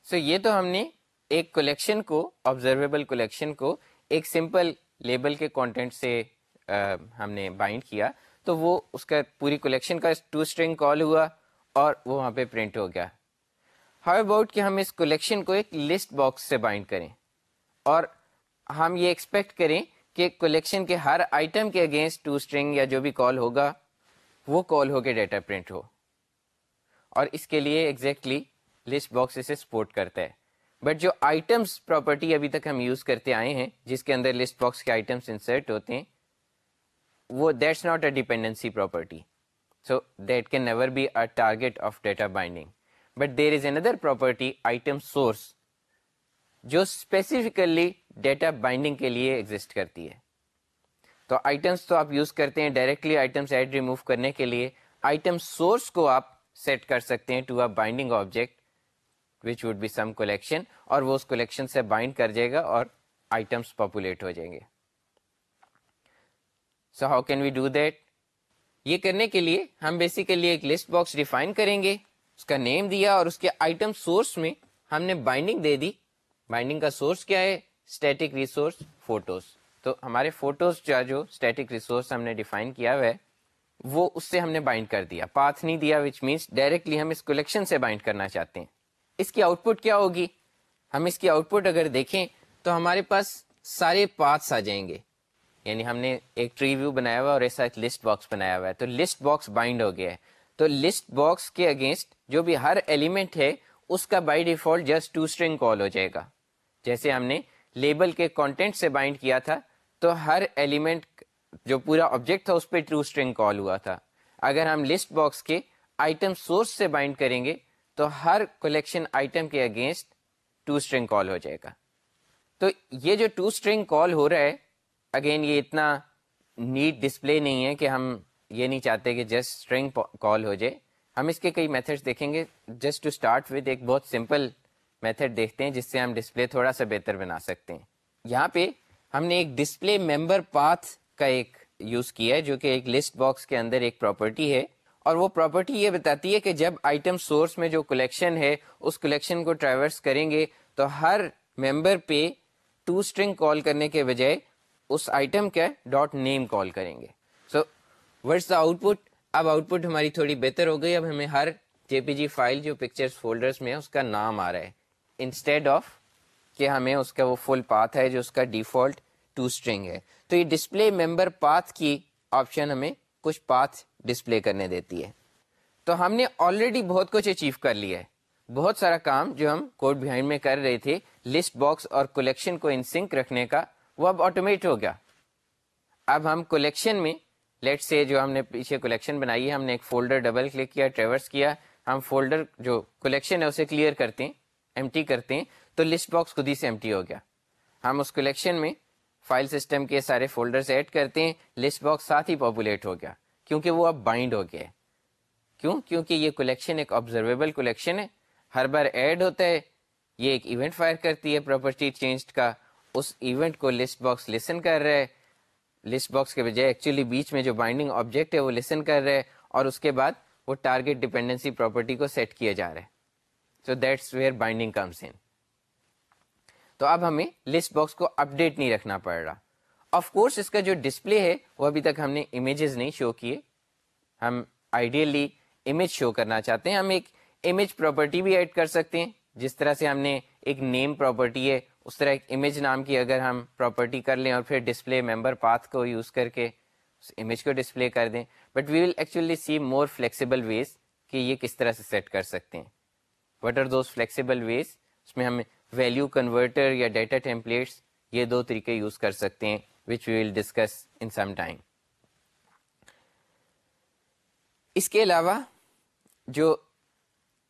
سو so یہ تو ہم نے ایک کلیکشن کو آبزرویبل کلیکشن کو ایک سمپل لیبل کے کانٹینٹ سے ہم نے بائنڈ کیا۔ تو وہ اس کا پوری کلیکشن کا ٹو اسٹرنگ کال ہوا اور وہ وہاں پہ پرنٹ ہو گیا۔ ہاؤ اباؤٹ کہ ہم اس کلیکشن کو ایک لسٹ باکس سے بائنڈ کریں اور ہم یہ ایکسپیکٹ کریں کہ کلیکشن کے ہر آئٹم کے اگینسٹ ٹو اسٹرنگ یا جو بھی کال ہوگا، وہ کال ہو کے ڈیٹا پرنٹ ہو۔ اور اس کے لیے ایگزیکٹلی لسٹ باکس اسے سپورٹ کرتا ہے۔ بٹ جو آئٹمس پراپرٹی ابھی تک ہم یوز کرتے آئے ہیں، جس کے اندر لسٹ باکس کے آئٹمس انسرٹ ہوتے ہیں، وہ that's not a dependency property so that can never be a target of data binding but there is another property item source جو اسپیسیفکلی ڈیٹا بائنڈنگ کے لیے ایگزٹ کرتی ہے۔ تو آئٹمس تو آپ یوز کرتے ہیں ڈائریکٹلی آئٹمس ایڈ ریموو کرنے کے لیے۔ آئٹم سورس کو آپ سیٹ کر سکتے ہیں to a binding object which would be some collection اور وہ اس کولیکشن سے بائنڈ کر جائے گا اور آئٹمس پاپولیٹ ہو جائیں گے۔ So how can we do that یہ کرنے کے لیے ہم بیسیکلی ایک لسٹ باکس ڈیفائن کریں گے، اس کا نیم دیا اور اس کے آئٹم سورس میں ہم نے بائنڈنگ دے دی۔ بائنڈنگ کا سورس کیا ہے؟ اسٹیٹک ریسورس فوٹوز تو ہمارے فوٹوز جو اسٹیٹک ریسورس ہم نے ڈیفائن کیا ہوا ہے، وہ اس سے ہم نے بائنڈ کر دیا. پاتھ نہیں دیا وچ مینس ڈائریکٹلی ہم اس کولیکشن سے بائنڈ کرنا چاہتے ہیں. اس کی آؤٹ پٹ کیا ہوگی؟ ہم اس کی آؤٹ پٹ اگر دیکھیں تو ہمارے پاس سارے پاتھس آ جائیں گے. یعنی ہم نے ایک ٹری ویو بنایا ہوا اور ایسا ایک لسٹ باکس بنایا ہوا ہے. تو لسٹ باکس بائنڈ ہو گیا ہے. تو لسٹ باکس کے اگینسٹ جو بھی ہر ایلیمنٹ ہے، اس کا by default just to string call ہو جائے گا. جیسے ہم نے لیبل کے کانٹینٹ سے بائنڈ کیا تھا، تو ہر ایلیمنٹ جو پورا آبجیکٹ تھا، اس پہ ٹرو اسٹرنگ کال ہوا تھا۔ اگر ہم لسٹ باکس کے آئٹم سورس سے بائنڈ کریں گے، تو ہر کلیکشن آئٹم کے اگینسٹ ٹو اسٹرنگ کال ہو جائے گا۔ تو یہ جو ٹو اسٹرنگ کال ہو رہا ہے اگین یہ اتنا نیٹ ڈسپلے نہیں ہے کہ ہم یہ نہیں چاہتے کہ جسٹ اسٹرنگ کال ہو جائے۔ ہم اس کے کئی میتھڈ دیکھیں گے۔ جسٹ ٹو اسٹارٹ ود ایک بہت سمپل میتھڈ دیکھتے ہیں جس سے ہم ڈسپلے تھوڑا سا بہتر بنا سکتے ہیں۔ یہاں پہ ہم نے ایک ڈسپلے ممبر پاتھ کا ایک یوز کیا ہے جو کہ ایک لسٹ باکس کے اندر ایک پراپرٹی ہے۔ اور وہ پراپرٹی یہ بتاتی ہے کہ جب آئٹم سورس میں جو کلیکشن ہے، اس کلیکشن کو ٹریورس کریں گے تو ہر ممبر پہ ٹو اسٹرنگ کال کرنے کے بجائے اس آئٹم کا ڈاٹ نیم کال کریں گے۔ So what's the out put اب آؤٹ پٹ ہماری تھوڑی بہتر ہو گئی۔ اب ہمیں ہر جے پی جی فائل جو پکچرس فولڈرس میں ہے اس کا نام آ رہا ہے۔ انسٹیڈ آف کہ ہمیں اس کا وہ فل پاتھ ہے جو اس کا ڈیفالٹ ٹو اسٹرنگ ہے۔ تو یہ ڈسپلے ممبر پاتھ کی آپشن ہمیں کچھ پاتھ ڈسپلے کرنے دیتی ہے۔ تو ہم نے آلریڈی بہت کچھ اچیو کر لیا ہے۔ بہت سارا کام جو ہم کوڈ بہائنڈ میں کر رہے تھے لسٹ باکس اور کلیکشن کو ان سنک رکھنے کا، وہ اب آٹومیٹ ہو گیا۔ اب ہم کلیکشن میں لیٹ سے جو ہم نے پیچھے کلیکشن بنائی ہے، ہم نے ایک فولڈر ڈبل کلک کیا ٹریورس کیا۔ ہم فولڈر جو کلیکشن ہے، اسے کلیئر کرتے ہیں۔ ایم کرتے ہیں، تو لسٹ باکس خود ہی سے ایم ہو گیا۔ ہم اس کلیکشن میں فائل سسٹم کے سارے فولڈرز ایڈ کرتے ہیں لسٹ باکس ساتھ ہی پاپولیٹ ہو گیا۔ کیونکہ وہ اب بائنڈ ہو گیا کیوں؟ کیونکہ یہ کلیکشن ایک آبزرویبل کلیکشن ہے۔ ہر بار ایڈ ہوتا ہے، یہ ایک ایونٹ فائر کرتی ہے پراپرٹی چینج کا۔ اس ایونٹ کو لسٹ باکس لسن کر رہا ہے۔ لسٹ باکس کے بجائے ایکچولی بیچ میں جو بائنڈنگ آبجیکٹ ہے، وہ لسن کر رہے اور اس کے بعد وہ ٹارگیٹ ڈیپینڈنسی پراپرٹی کو سیٹ کیا جا رہا ہے۔ So that's where binding comes in تو اب ہمیں لسٹ باکس کو اپڈیٹ نہیں رکھنا پڑ رہا۔ آف کورس اس کا جو ڈسپلے ہے وہ ابھی تک ہم نے امیجز نہیں شو کیے۔ ہم آئیڈیلی امیج شو کرنا چاہتے ہیں۔ ہم ایک امیج پراپرٹی بھی ایڈ کر سکتے ہیں۔ جس طرح سے ہم نے ایک نیم پراپرٹی ہے، اس طرح ایک امیج نام کی اگر ہم پراپرٹی کر لیں اور پھر ڈسپلے ممبر پاتھ کو یوز کر کے اس امیج کو ڈسپلے کر دیں۔ But we will actually see more flexible ways کہ یہ کس طرح سے سیٹ کر سکتے ہیں۔ What are those flexible ways اس میں ہم ویلو کنورٹر یا ڈیٹا ٹیمپلیٹس یہ دو طریقے یوز کر سکتے ہیں وچ وی will discuss in some time اس کے علاوہ جو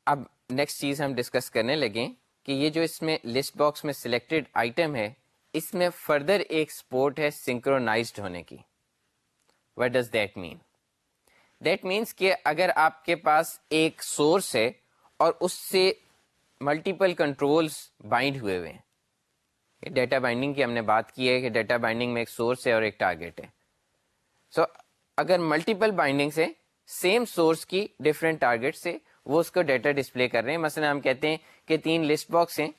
اب نیکسٹ چیز ہم ڈسکس کرنے لگیں کہ یہ جو اس میں لسٹ باکس میں سلیکٹڈ آئٹم ہے، اس میں فردر ایک سپورٹ ہے سنکرونازڈ ہونے کی. What does that mean that means کہ اگر آپ کے پاس ایک سورس ہے اور اس سے ملٹیپل کنٹرولس بائنڈ ہوئے ہوئے ہیں۔ ڈیٹا بائنڈنگ کی ہم نے بات کی ہے کہ ڈیٹا بائنڈنگ میں ایک سورس ہے اور ایک ٹارگیٹ ہے۔ سو so, اگر ملٹیپل بائنڈنگ سے سیم سورس کی ڈفرینٹ ٹارگیٹ سے وہ اس کو ڈیٹا ڈسپلے کر رہے ہیں۔ مثلا ہم کہتے ہیں کہ تین لسٹ باکس ہیں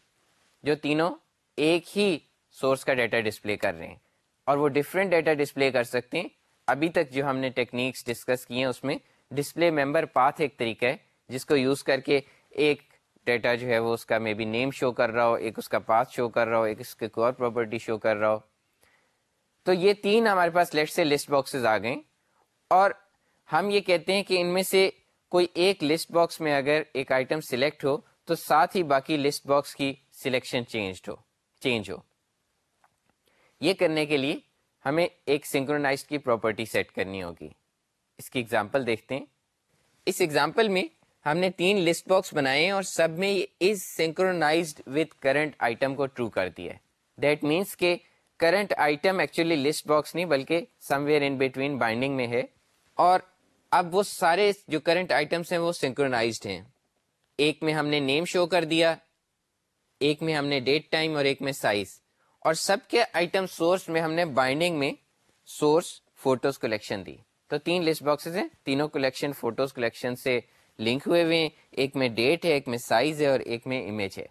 جو تینوں ایک ہی سورس کا ڈیٹا ڈسپلے کر رہے ہیں اور وہ ڈفرینٹ ڈیٹا ڈسپلے کر سکتے ہیں۔ ابھی تک جو ہم نے ٹیکنیکس ڈسکس کی ہیں اس میں ڈسپلے ممبر پاتھ ایک طریقہ ہے۔ جس کو یوز کر کے ایک ڈیٹا جو ہے وہ اس کا مے بی نیم شو کر رہا ہو، ایک اس کا پاتھ شو کر رہا ہو، ایک اس کے اور پراپرٹی شو کر رہا ہو۔ تو یہ تین ہمارے پاس لیٹ سے لسٹ باکسز آ گئے۔ اور ہم یہ کہتے ہیں کہ ان میں سے کوئی ایک لسٹ باکس میں اگر ایک آئٹم سلیکٹ ہو، تو ساتھ ہی باقی لسٹ باکس کی سلیکشن چینج ہو چینج ہو۔ یہ کرنے کے لیے ہمیں ایک سنکرونائز کی پراپرٹی سیٹ کرنی ہوگی۔ اس کی ایگزامپل دیکھتے ہیں۔ اس ایگزامپل میں ہم نے تین لسٹ باکس بنائے ہیں اور سب میں یہ is synchronized with current item کو ٹرو کر دیا ہے۔ دیٹ مینس کہ current item actually list box نہیں بلکہ somewhere in between binding میں ہے۔ اور اب وہ سارے جو کرنٹ آئٹمس ہیں وہ سنکرونازڈ ہیں۔ ایک میں ہم نے نیم شو کر دیا، ایک میں ہم نے ڈیٹ ٹائم اور ایک میں سائز اور سب کے آئٹم سورس میں ہم نے بائنڈنگ میں سورس فوٹوز کلیکشن دی۔ تو تین لسٹ باکسز ہیں، تینوں کلیکشن فوٹوز کلیکشن سے لنک ہوئے ہوئے ہیں، ایک میں ڈیٹ ہے، ایک میں سائز ہے اور ایک میں امیج ہے۔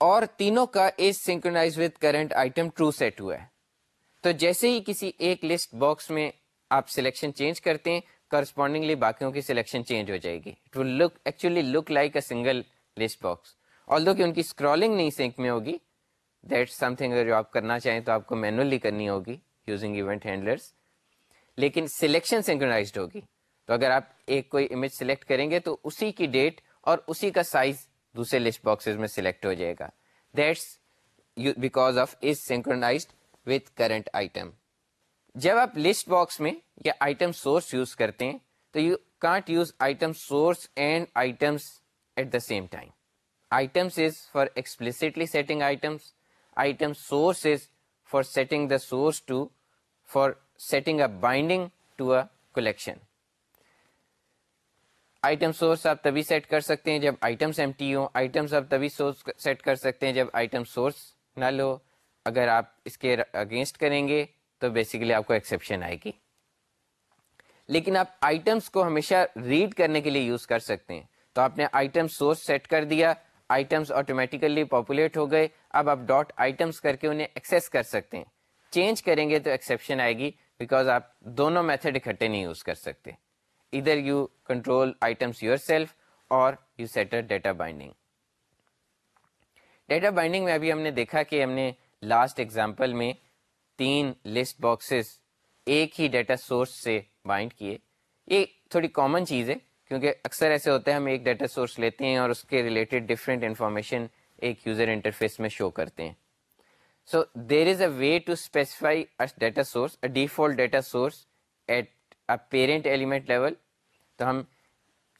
اور تینوں کا is synchronized with current item true set ہوا ہے۔ تو جیسے ہی کسی ایک لسٹ باکس میں آپ سلیکشن چینج کرتے ہیں کرسپونڈنگلی باقیوں کی سلیکشن چینج ہو جائے گی۔ It will look actually look like a single list box although کہ ان کی اسکرولنگ نہیں سنک میں ہوگی دیٹ سم تھنگ اگر جو آپ کرنا چاہیں تو آپ کو مینولی کرنی ہوگی یوزنگ ایونٹ ہینڈلرس لیکن سلیکشن سنکرونائزڈ ہوگی۔ تو اگر آپ ایک کوئی امیج سلیکٹ کریں گے تو اسی کی ڈیٹ اور اسی کا سائز دوسرے لسٹ باکسز میں سلیکٹ ہو جائے گا۔ That's because of is synchronized with current item جب آپ لسٹ باکس میں یا آئٹم سورس یوز کرتے ہیں تو you can't use item source and items at the same time items is for explicitly setting items item source is for setting the source to for setting a binding to a collection item source آپ تبھی سیٹ کر سکتے ہیں جب آئٹمس ایم ٹی ہو آئٹمس آپ تبھی سورس سیٹ کر سکتے ہیں جب آئٹم سورس نہ لو۔ اگر آپ اس کے اگینسٹ کریں گے تو بیسیکلی آپ کو ایکسیپشن آئے گی۔ لیکن آپ آئٹمس کو ہمیشہ ریڈ کرنے کے لیے یوز کر سکتے ہیں۔ تو آپ نے آئٹم سورس سیٹ کر دیا آئٹمس آٹومیٹیکلی پاپولیٹ ہو گئے۔ اب آپ ڈاٹ آئٹمس کر کے انہیں ایکسیس کر سکتے ہیں۔ چینج کریں گے تو ایکسیپشن آئے گی بیکاز آپ دونوں میتھڈ اکٹھے نہیں یوز کر سکتے۔ Either you control items yourself اور you set a data binding data binding میں ابھی ہم نے دیکھا کہ ہم نے لاسٹ ایگزامپل میں تین لسٹ باکسز ایک ہی ڈیٹا سورس سے بائنڈ کیے. یہ تھوڑی کامن چیز ہے کیونکہ اکثر ایسے ہوتے ہیں، ہم ایک ڈیٹا سورس لیتے ہیں اور اس کے ریلیٹڈ ڈفرینٹ انفارمیشن ایک یوزر انٹرفیس میں شو کرتے ہیں. So there is a way to specify data source default data source at parent element level تو ہم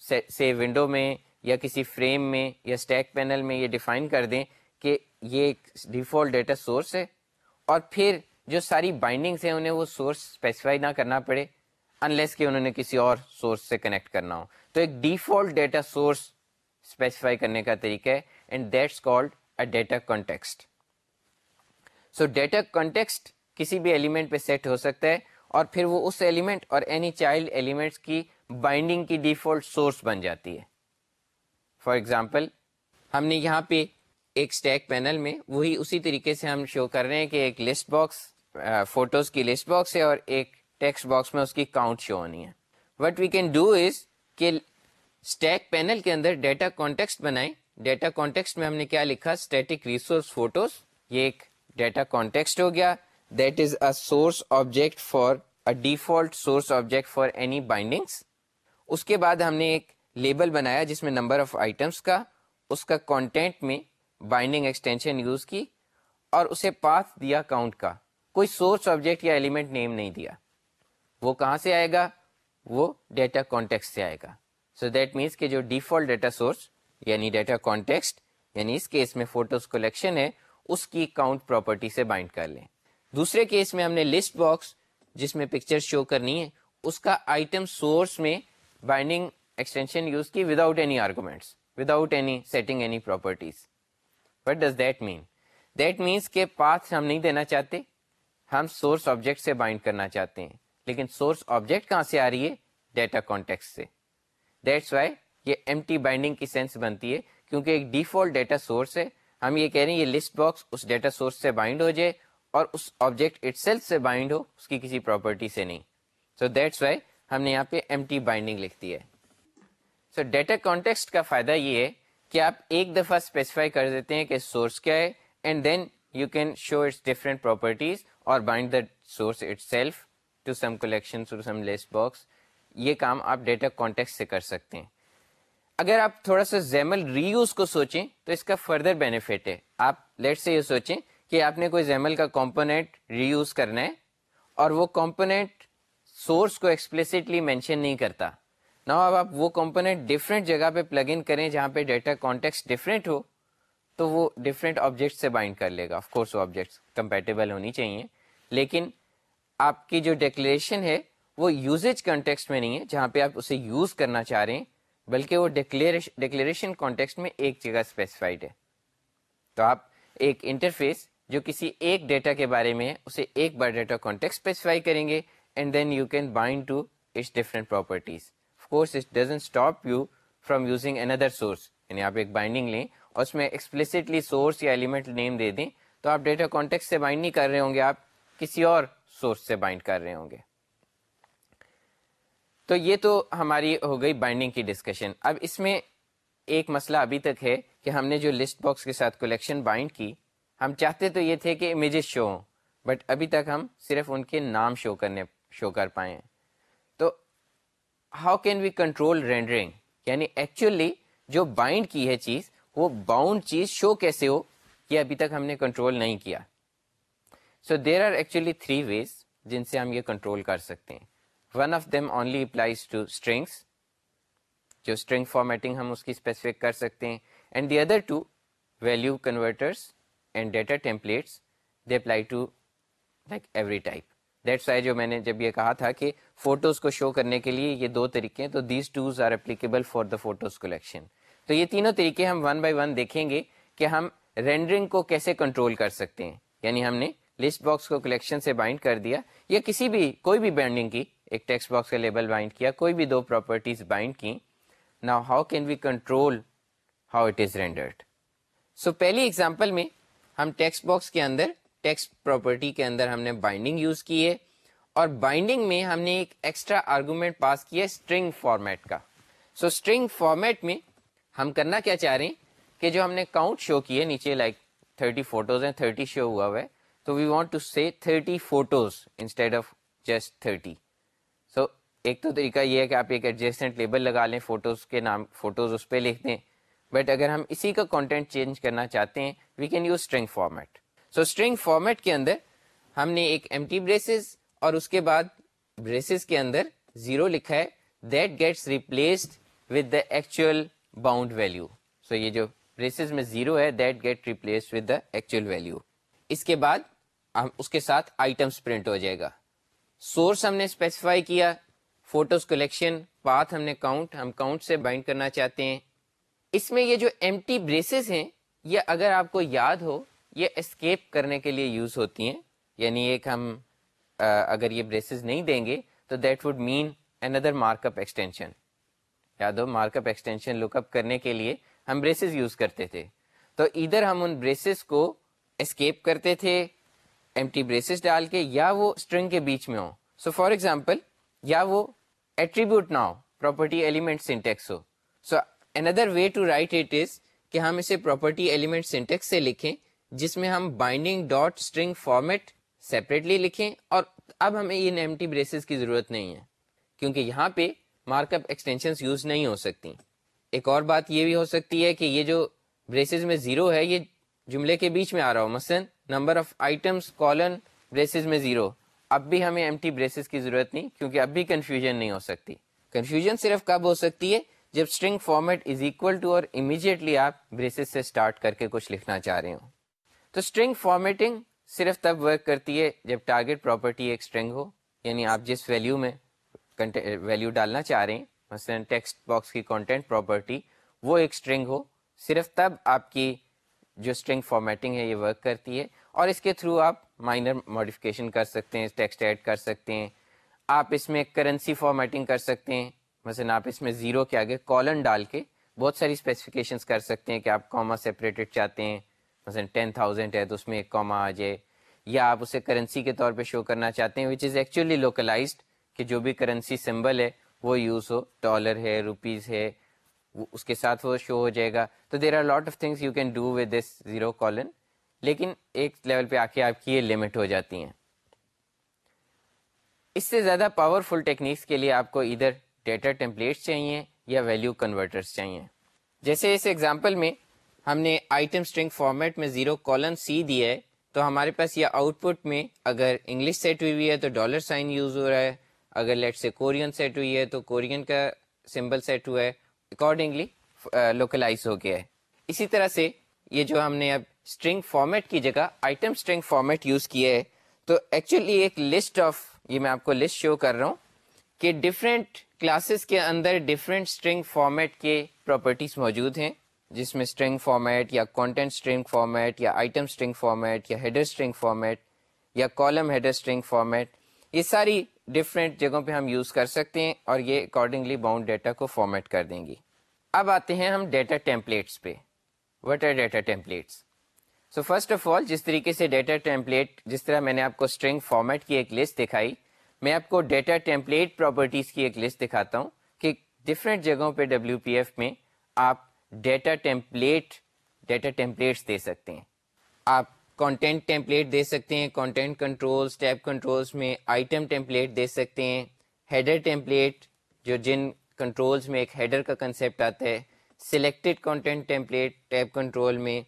سے ونڈو میں یا کسی فریم میں یا اسٹیک پینل میں یہ ڈیفائن کر دیں کہ یہ ایک ڈیفالٹ ڈیٹا سورس ہے اور پھر جو ساری بائنڈنگس ہیں انہیں وہ سورس اسپیسیفائی نہ کرنا پڑے انلیس کہ انہوں نے کسی اور سورس سے کنیکٹ کرنا ہو۔ تو ایک ڈیفالٹ ڈیٹا سورس اسپیسیفائی کرنے کا طریقہ ہے and that's called a data context so data context کسی بھی ایلیمنٹ پہ سیٹ ہو سکتا ہے اور پھر وہ اس ایلیمنٹ اور اینی چائلڈ ایلیمنٹس کی بائنڈنگ کی ڈیفالٹ سورس بن جاتی ہے۔ فار ایگزامپل ہم نے یہاں پہ ایک اسٹیک پینل میں وہی اسی طریقے سے ہم شو کر رہے ہیں کہ ایک لسٹ باکس فوٹوز کی لسٹ باکس ہے اور ایک ٹیکسٹ باکس میں اس کی کاؤنٹ شو ہونی ہے۔ What we can do is کہ اسٹیک پینل کے اندر ڈیٹا کانٹیکسٹ بنائیں۔ ڈیٹا کانٹیکسٹ میں ہم نے کیا لکھا؟ اسٹیٹک ریسورس فوٹوز یہ ایک ڈیٹا کانٹیکسٹ ہو گیا۔ That is a source object for a default source object for any bindings اس کے بعد ہم نے ایک لیبل بنایا جس میں نمبر آف آئٹمس کا اس کا کانٹینٹ میں بائنڈنگ ایکسٹینشن یوز کی اور اسے پاتھ دیا کاؤنٹ کا کوئی سورس آبجیکٹ یا ایلیمنٹ نیم نہیں دیا وہ کہاں سے آئے گا وہ ڈیٹا کانٹیکس سے آئے گا سو دیٹ مینس کہ جو ڈیفالٹ ڈیٹا سورس یعنی ڈیٹا کانٹیکسٹ یعنی اس کیس میں فوٹوز کلیکشن ہے اس کی کاؤنٹ پراپرٹی سے بائنڈ کر لیں دوسرے کیس میں ہم نے لسٹ باکس جس میں پکچر شو کرنی ہے اس کا آئٹم سورس میں بائنڈنگ ایکسٹینشن یوز کی without any arguments without any setting any properties what does that mean that means کے پاتھ ہم نہیں دینا چاہتے، ہم سورس آبجیکٹ سے بائنڈ کرنا چاہتے ہیں۔ لیکن سورس آبجیکٹ کہاں سے آ رہی ہے؟ ڈیٹا کانٹیکس سے۔ دیٹس وائی یہ ایم ٹی بائنڈنگ کی سینس بنتی ہے، کیونکہ ایک ڈیفالٹ ڈیٹا سورس ہے۔ ہم یہ کہہ رہے ہیں، یہ لسٹ باکس اس ڈیٹا سورس سے بائنڈ ہو جائے اور اس آبجیکٹ اٹ سیلف سے بائنڈ ہو، اس کی کسی پراپرٹی سے نہیں۔ سو دیٹس وائی ہم نے یہاں پہ ایم ٹی بائنڈنگ لکھ دی ہے۔ سو ڈیٹا کانٹیکسٹ کا فائدہ یہ ہے کہ آپ ایک دفعہ اسپیسیفائی کر دیتے ہیں کہ سورس کیا ہے and then you can show its different properties اور bind the source itself to some collection to some list box یہ کام آپ ڈیٹا کانٹیکس سے کر سکتے ہیں۔ اگر آپ تھوڑا سا زیمل ری یوز کو سوچیں تو اس کا فردر بینیفٹ ہے۔ آپ لیٹ سے یہ سوچیں کہ آپ نے کوئی زیمل کا کمپونیٹ ری یوز کرنا ہے اور وہ کمپونیٹ سورس کو ایکسپلسٹلی مینشن نہیں کرتا۔ نہ اب آپ وہ کمپونیٹ ڈفرینٹ جگہ پہ پلگ ان کریں جہاں پہ ڈیٹا کانٹیکس ڈفرینٹ ہو، تو وہ ڈفرینٹ آبجیکٹ سے بائنڈ کر لے گا۔ آف کورس وہ آبجیکٹس کمپیٹیبل ہونی چاہیے، لیکن آپ کی جو ڈیکلیریشن ہے وہ یوزیج کانٹیکس میں نہیں ہے، جہاں پہ آپ اسے یوز کرنا چاہ رہے ہیں، بلکہ وہ ڈیکلیریشن کانٹیکس میں ایک جگہ اسپیسیفائڈ ہے۔ تو آپ ایک انٹرفیس جو کسی ایک ڈیٹا کے بارے میں اسے ایک بار ڈیٹا کانٹیکٹ اسپیسیفائی کریں گے and then you can bind to its different properties course it doesn't stop you from using another source یعنی آپ ایک بائنڈنگ لیں اور اس میں ایکسپلسٹلی سورس یا ایلیمنٹ نیم دے دیں، تو آپ ڈیٹا کانٹیکٹ سے بائنڈ نہیں کر رہے ہوں گے، آپ کسی اور سورس سے بائنڈ کر رہے ہوں گے۔ تو یہ تو ہماری ہو گئی بائنڈنگ کی ڈسکشن اب اس میں ایک مسئلہ ابھی تک ہے کہ ہم نے جو لسٹ باکس کے ساتھ کلیکشن بائنڈ کی ہم چاہتے تو یہ تھے کہ امیجز شو ہوں بٹ ابھی تک ہم صرف ان کے نام شو کرنے شو کر پائے ہیں۔ تو how can we control rendering یعنی ایکچولی جو بائنڈ کی ہے چیز، وہ باؤنڈ چیز شو کیسے ہو، یہ ابھی تک ہم نے کنٹرول نہیں کیا۔ So there are actually three ways جن سے ہم یہ کنٹرول کر سکتے ہیں۔ One of them only applies to strings جو اسٹرنگ فارمیٹنگ ہم اس کی اسپیسیفک کر سکتے ہیں۔ And the other two value converters and data templates they apply to like every type that's why جو میں نے جب یہ کہا تھا کہ فوٹوز کو شو کرنے کے لیے یہ دو طریقے ہیں، تو these twos are applicable for the photos collection تو یہ تینوں طریقے ہم ون بائی ون دیکھیں گے کہ ہم رینڈرنگ کو کیسے کنٹرول کر سکتے ہیں۔ یعنی ہم نے لسٹ باکس کو کلیکشن سے بائنڈ کر دیا یا کسی بھی، کوئی بھی بینڈنگ کی، ایک ٹیکسٹ باکس کا لیبل بائنڈ کیا، کوئی بھی دو پراپرٹیز بائنڈ کی۔ نا how can we control how it is rendered so پہلی ایگزامپل میں ہم ٹیکسٹ باکس کے اندر ٹیکسٹ پراپرٹی کے اندر ہم نے بائنڈنگ یوز کی ہے اور بائنڈنگ میں ہم نے ایک ایکسٹرا آرگومنٹ پاس کیا اسٹرنگ فارمیٹ کا۔ سو اسٹرنگ فارمیٹ میں ہم کرنا کیا چاہ رہے ہیں کہ جو ہم نے کاؤنٹ شو کی ہے نیچے لائک تھرٹی فوٹوز ہیں تھرٹی شو ہوا ہوا ہے۔ تو we want to see thirty photos instead of just thirty so ایک تو طریقہ یہ ہے کہ آپ ایک ایڈجسٹنٹ لیبل لگا لیں فوٹوز کے نام فوٹوز اس پہ لکھ دیں۔ بٹ اگر ہم اسی کا کانٹینٹ چینج کرنا چاہتے ہیں we can use string format so string format کے اندر ہم نے ایک ایم ٹی بریسز اور اس کے بعد بریسز کے اندر زیرو لکھا ہے that gets replaced with the actual bound value so یہ جو بریسز میں زیرو ہے that get replace with the actual value اس کے بعد ہم اس کے ساتھ آئٹمس پرنٹ ہو جائے گا. سورس ہم نے اسپیسیفائی کیا فوٹوز کلیکشن پاتھ ہم نے کاؤنٹ ہم کاؤنٹ سے بائنڈ کرنا چاہتے ہیں. اس میں یہ جو ایم ٹی بریسز ہیں، یہ اگر آپ کو یاد ہو، یہ اسکیپ کرنے کے لیے یوز ہوتی ہیں۔ یعنی ایک ہم اگر یہ بریسز نہیں دیں گے، تو that would mean another markup extension یاد ہو مارک اپ ایکسٹینشن لک اپ کرنے کے لیے ہم بریسز یوز کرتے تھے۔ تو ادھر ہم ان بریسز کو اسکیپ کرتے تھے ایم ٹی بریسز ڈال کے، یا وہ اسٹرنگ کے بیچ میں ہو سو فار ایگزامپل یا وہ ایٹریبیوٹ نہ ہو property element syntax who. So another way to write it is کہ ہم اسے پراپرٹی ایلیمنٹ سنٹیکس سے لکھیں، جس میں ہم binding dot string format separately لکھیں، اور اب ہمیں ان ایم ٹی بریسز کی ضرورت نہیں ہے، کیونکہ یہاں پہ مارک اپ ایکسٹینشن یوز نہیں ہو سکتی۔ ایک اور بات یہ بھی ہو سکتی ہے کہ یہ جو بریسز میں زیرو ہے، یہ جملے کے بیچ میں آ رہا ہو۔ مثلاً number of items colon braces میں زیرو اب بھی ہمیں ایم ٹی بریسز کی ضرورت نہیں، کیونکہ اب بھی کنفیوژن نہیں ہو سکتی۔ کنفیوژن صرف کب ہو سکتی ہے؟ جب string format is equal to اور امیجیٹلی آپ بریسز سے اسٹارٹ کر کے کچھ لکھنا چاہ رہے ہوں۔ تو اسٹرنگ فارمیٹنگ صرف تب ورک کرتی ہے جب ٹارگیٹ پراپرٹی ایک اسٹرنگ ہو۔ یعنی آپ جس ویلیو میں ویلیو ڈالنا چاہ رہے ہیں، مثلاً ٹیکسٹ باکس کی کانٹینٹ پراپرٹی وہ ایک اسٹرنگ ہو۔ صرف تب آپ کی جو اسٹرنگ فارمیٹنگ ہے، یہ ورک کرتی ہے۔ اور اس کے تھرو آپ مائنر ماڈیفکیشن کر سکتے ہیں ٹیکسٹ ایڈ کر سکتے ہیں۔ آپ اس میں کرنسی فارمیٹنگ کر سکتے ہیں۔ مثلاً آپ اس میں زیرو کے آگے کالن ڈال کے بہت ساری اسپیسیفکیشنس کر سکتے ہیں کہ آپ کاما سپریٹڈ چاہتے ہیں، مثلاً ٹین تھاؤزینڈ ہے تو اس میں ایک کاما آ جائے، یا آپ اسے کرنسی کے طور پہ شو کرنا چاہتے ہیں وچ از ایکچولی لوکلائزڈ کہ جو بھی کرنسی سمبل ہے وہ یوز ہو ڈالر ہے روپیز ہے اس کے ساتھ وہ شو ہو جائے گا۔ تو there are lot of things you can do with this zero colon لیکن ایک لیول پہ آ کے آپ کی یہ لمٹ ہو جاتی ہیں۔ اس سے زیادہ پاورفل ٹیکنیکس کے لیے آپ کو ادھر ڈیٹا ٹیمپلیٹس چاہیے یا ویلیو کنورٹرس چاہیے۔ جیسے اس ایگزامپل میں ہم نے آئٹم اسٹرنگ فارمیٹ میں زیرو کالن سی دیا ہے، تو ہمارے پاس یہ آؤٹ پٹ میں اگر انگلش سیٹ ہوئی ہوئی ہے تو ڈالر سائن یوز ہو رہا ہے، اگر لیٹ سے کورین سیٹ ہوئی ہے تو کورین کا سمبل سیٹ ہوا ہے اکارڈنگلی لوکلائز uh, ہو گیا ہے۔ اسی طرح سے یہ جو ہم نے اب اسٹرنگ فارمیٹ کی جگہ آئٹم اسٹرنگ فارمیٹ یوز کیا ہے، تو ایکچولی ایک لسٹ آف یہ میں آپ کو لسٹ شو کر رہا ہوں۔ کہ ڈفرینٹ کلاسز کے اندر ڈفرینٹ اسٹرنگ فارمیٹ کے پراپرٹیز موجود ہیں، جس میں اسٹرنگ فارمیٹ یا کانٹینٹ اسٹرنگ فارمیٹ یا آئٹم اسٹرنگ فارمیٹ یا ہیڈر اسٹرنگ فارمیٹ یا کالم ہیڈر اسٹرنگ فارمیٹ یہ ساری ڈفرینٹ جگہوں پہ ہم یوز کر سکتے ہیں اور یہ اکارڈنگلی باؤنڈ ڈیٹا کو فارمیٹ کر دیں گی اب آتے ہیں ہم ڈیٹا ٹیمپلیٹس پہ۔ What are data templates so first of all جس طریقے سے ڈیٹا ٹیمپلیٹ جس طرح میں نے آپ کو اسٹرنگ فارمیٹ کی ایک لسٹ دکھائی میں آپ کو ڈیٹا ٹیمپلیٹ پراپرٹیز کی ایک لسٹ دکھاتا ہوں کہ ڈفرینٹ جگہوں پہ ڈبلیو پی ایف میں آپ ڈیٹا ٹیمپلیٹ ڈیٹا ٹیمپلیٹس دے سکتے ہیں۔ آپ کانٹینٹ ٹیمپلیٹ دے سکتے ہیں کانٹینٹ کنٹرولس ٹیپ کنٹرولس میں آئٹم ٹیمپلیٹ دے سکتے ہیں۔ ہیڈر ٹیمپلیٹ جو جن کنٹرولز میں ایک ہیڈر کا کنسیپٹ آتا ہے selected content template tab control میں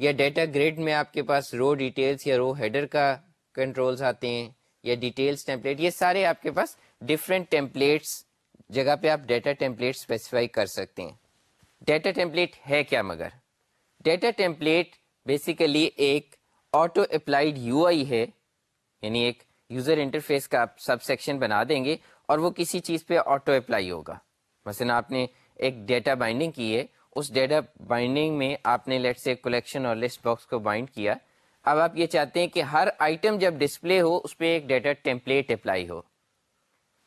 یا ڈیٹا گریڈ میں آپ کے پاس رو ڈیٹیلس یا رو ہیڈر کا کنٹرولز آتے ہیں۔ یا ڈیٹیلس ٹیمپلیٹ یہ سارے آپ کے پاس ڈفرینٹ ٹیمپلیٹس جگہ پہ آپ ڈیٹا ٹیمپلیٹ اسپیسیفائی کر سکتے ہیں۔ ڈیٹا ٹیمپلیٹ ہے کیا مگر؟ ڈیٹا ٹیمپلیٹ بیسیکلی ایک آٹو اپلائیڈ یو آئی ہے یعنی ایک یوزر انٹرفیس کا آپ سب سیکشن بنا دیں گے اور وہ کسی چیز پہ آٹو اپلائی ہوگا۔ مثلا آپ نے ایک ڈیٹا بائنڈنگ کی ہے، اس ڈیٹا بائنڈنگ میں آپ نے لیٹ سے کلیکشن اور لسٹ باکس کو بائنڈ کیا۔ اب آپ یہ چاہتے ہیں کہ ہر آئٹم جب ڈسپلے ہو، اس پہ ایک ڈیٹا ٹیمپلیٹ اپلائی ہو۔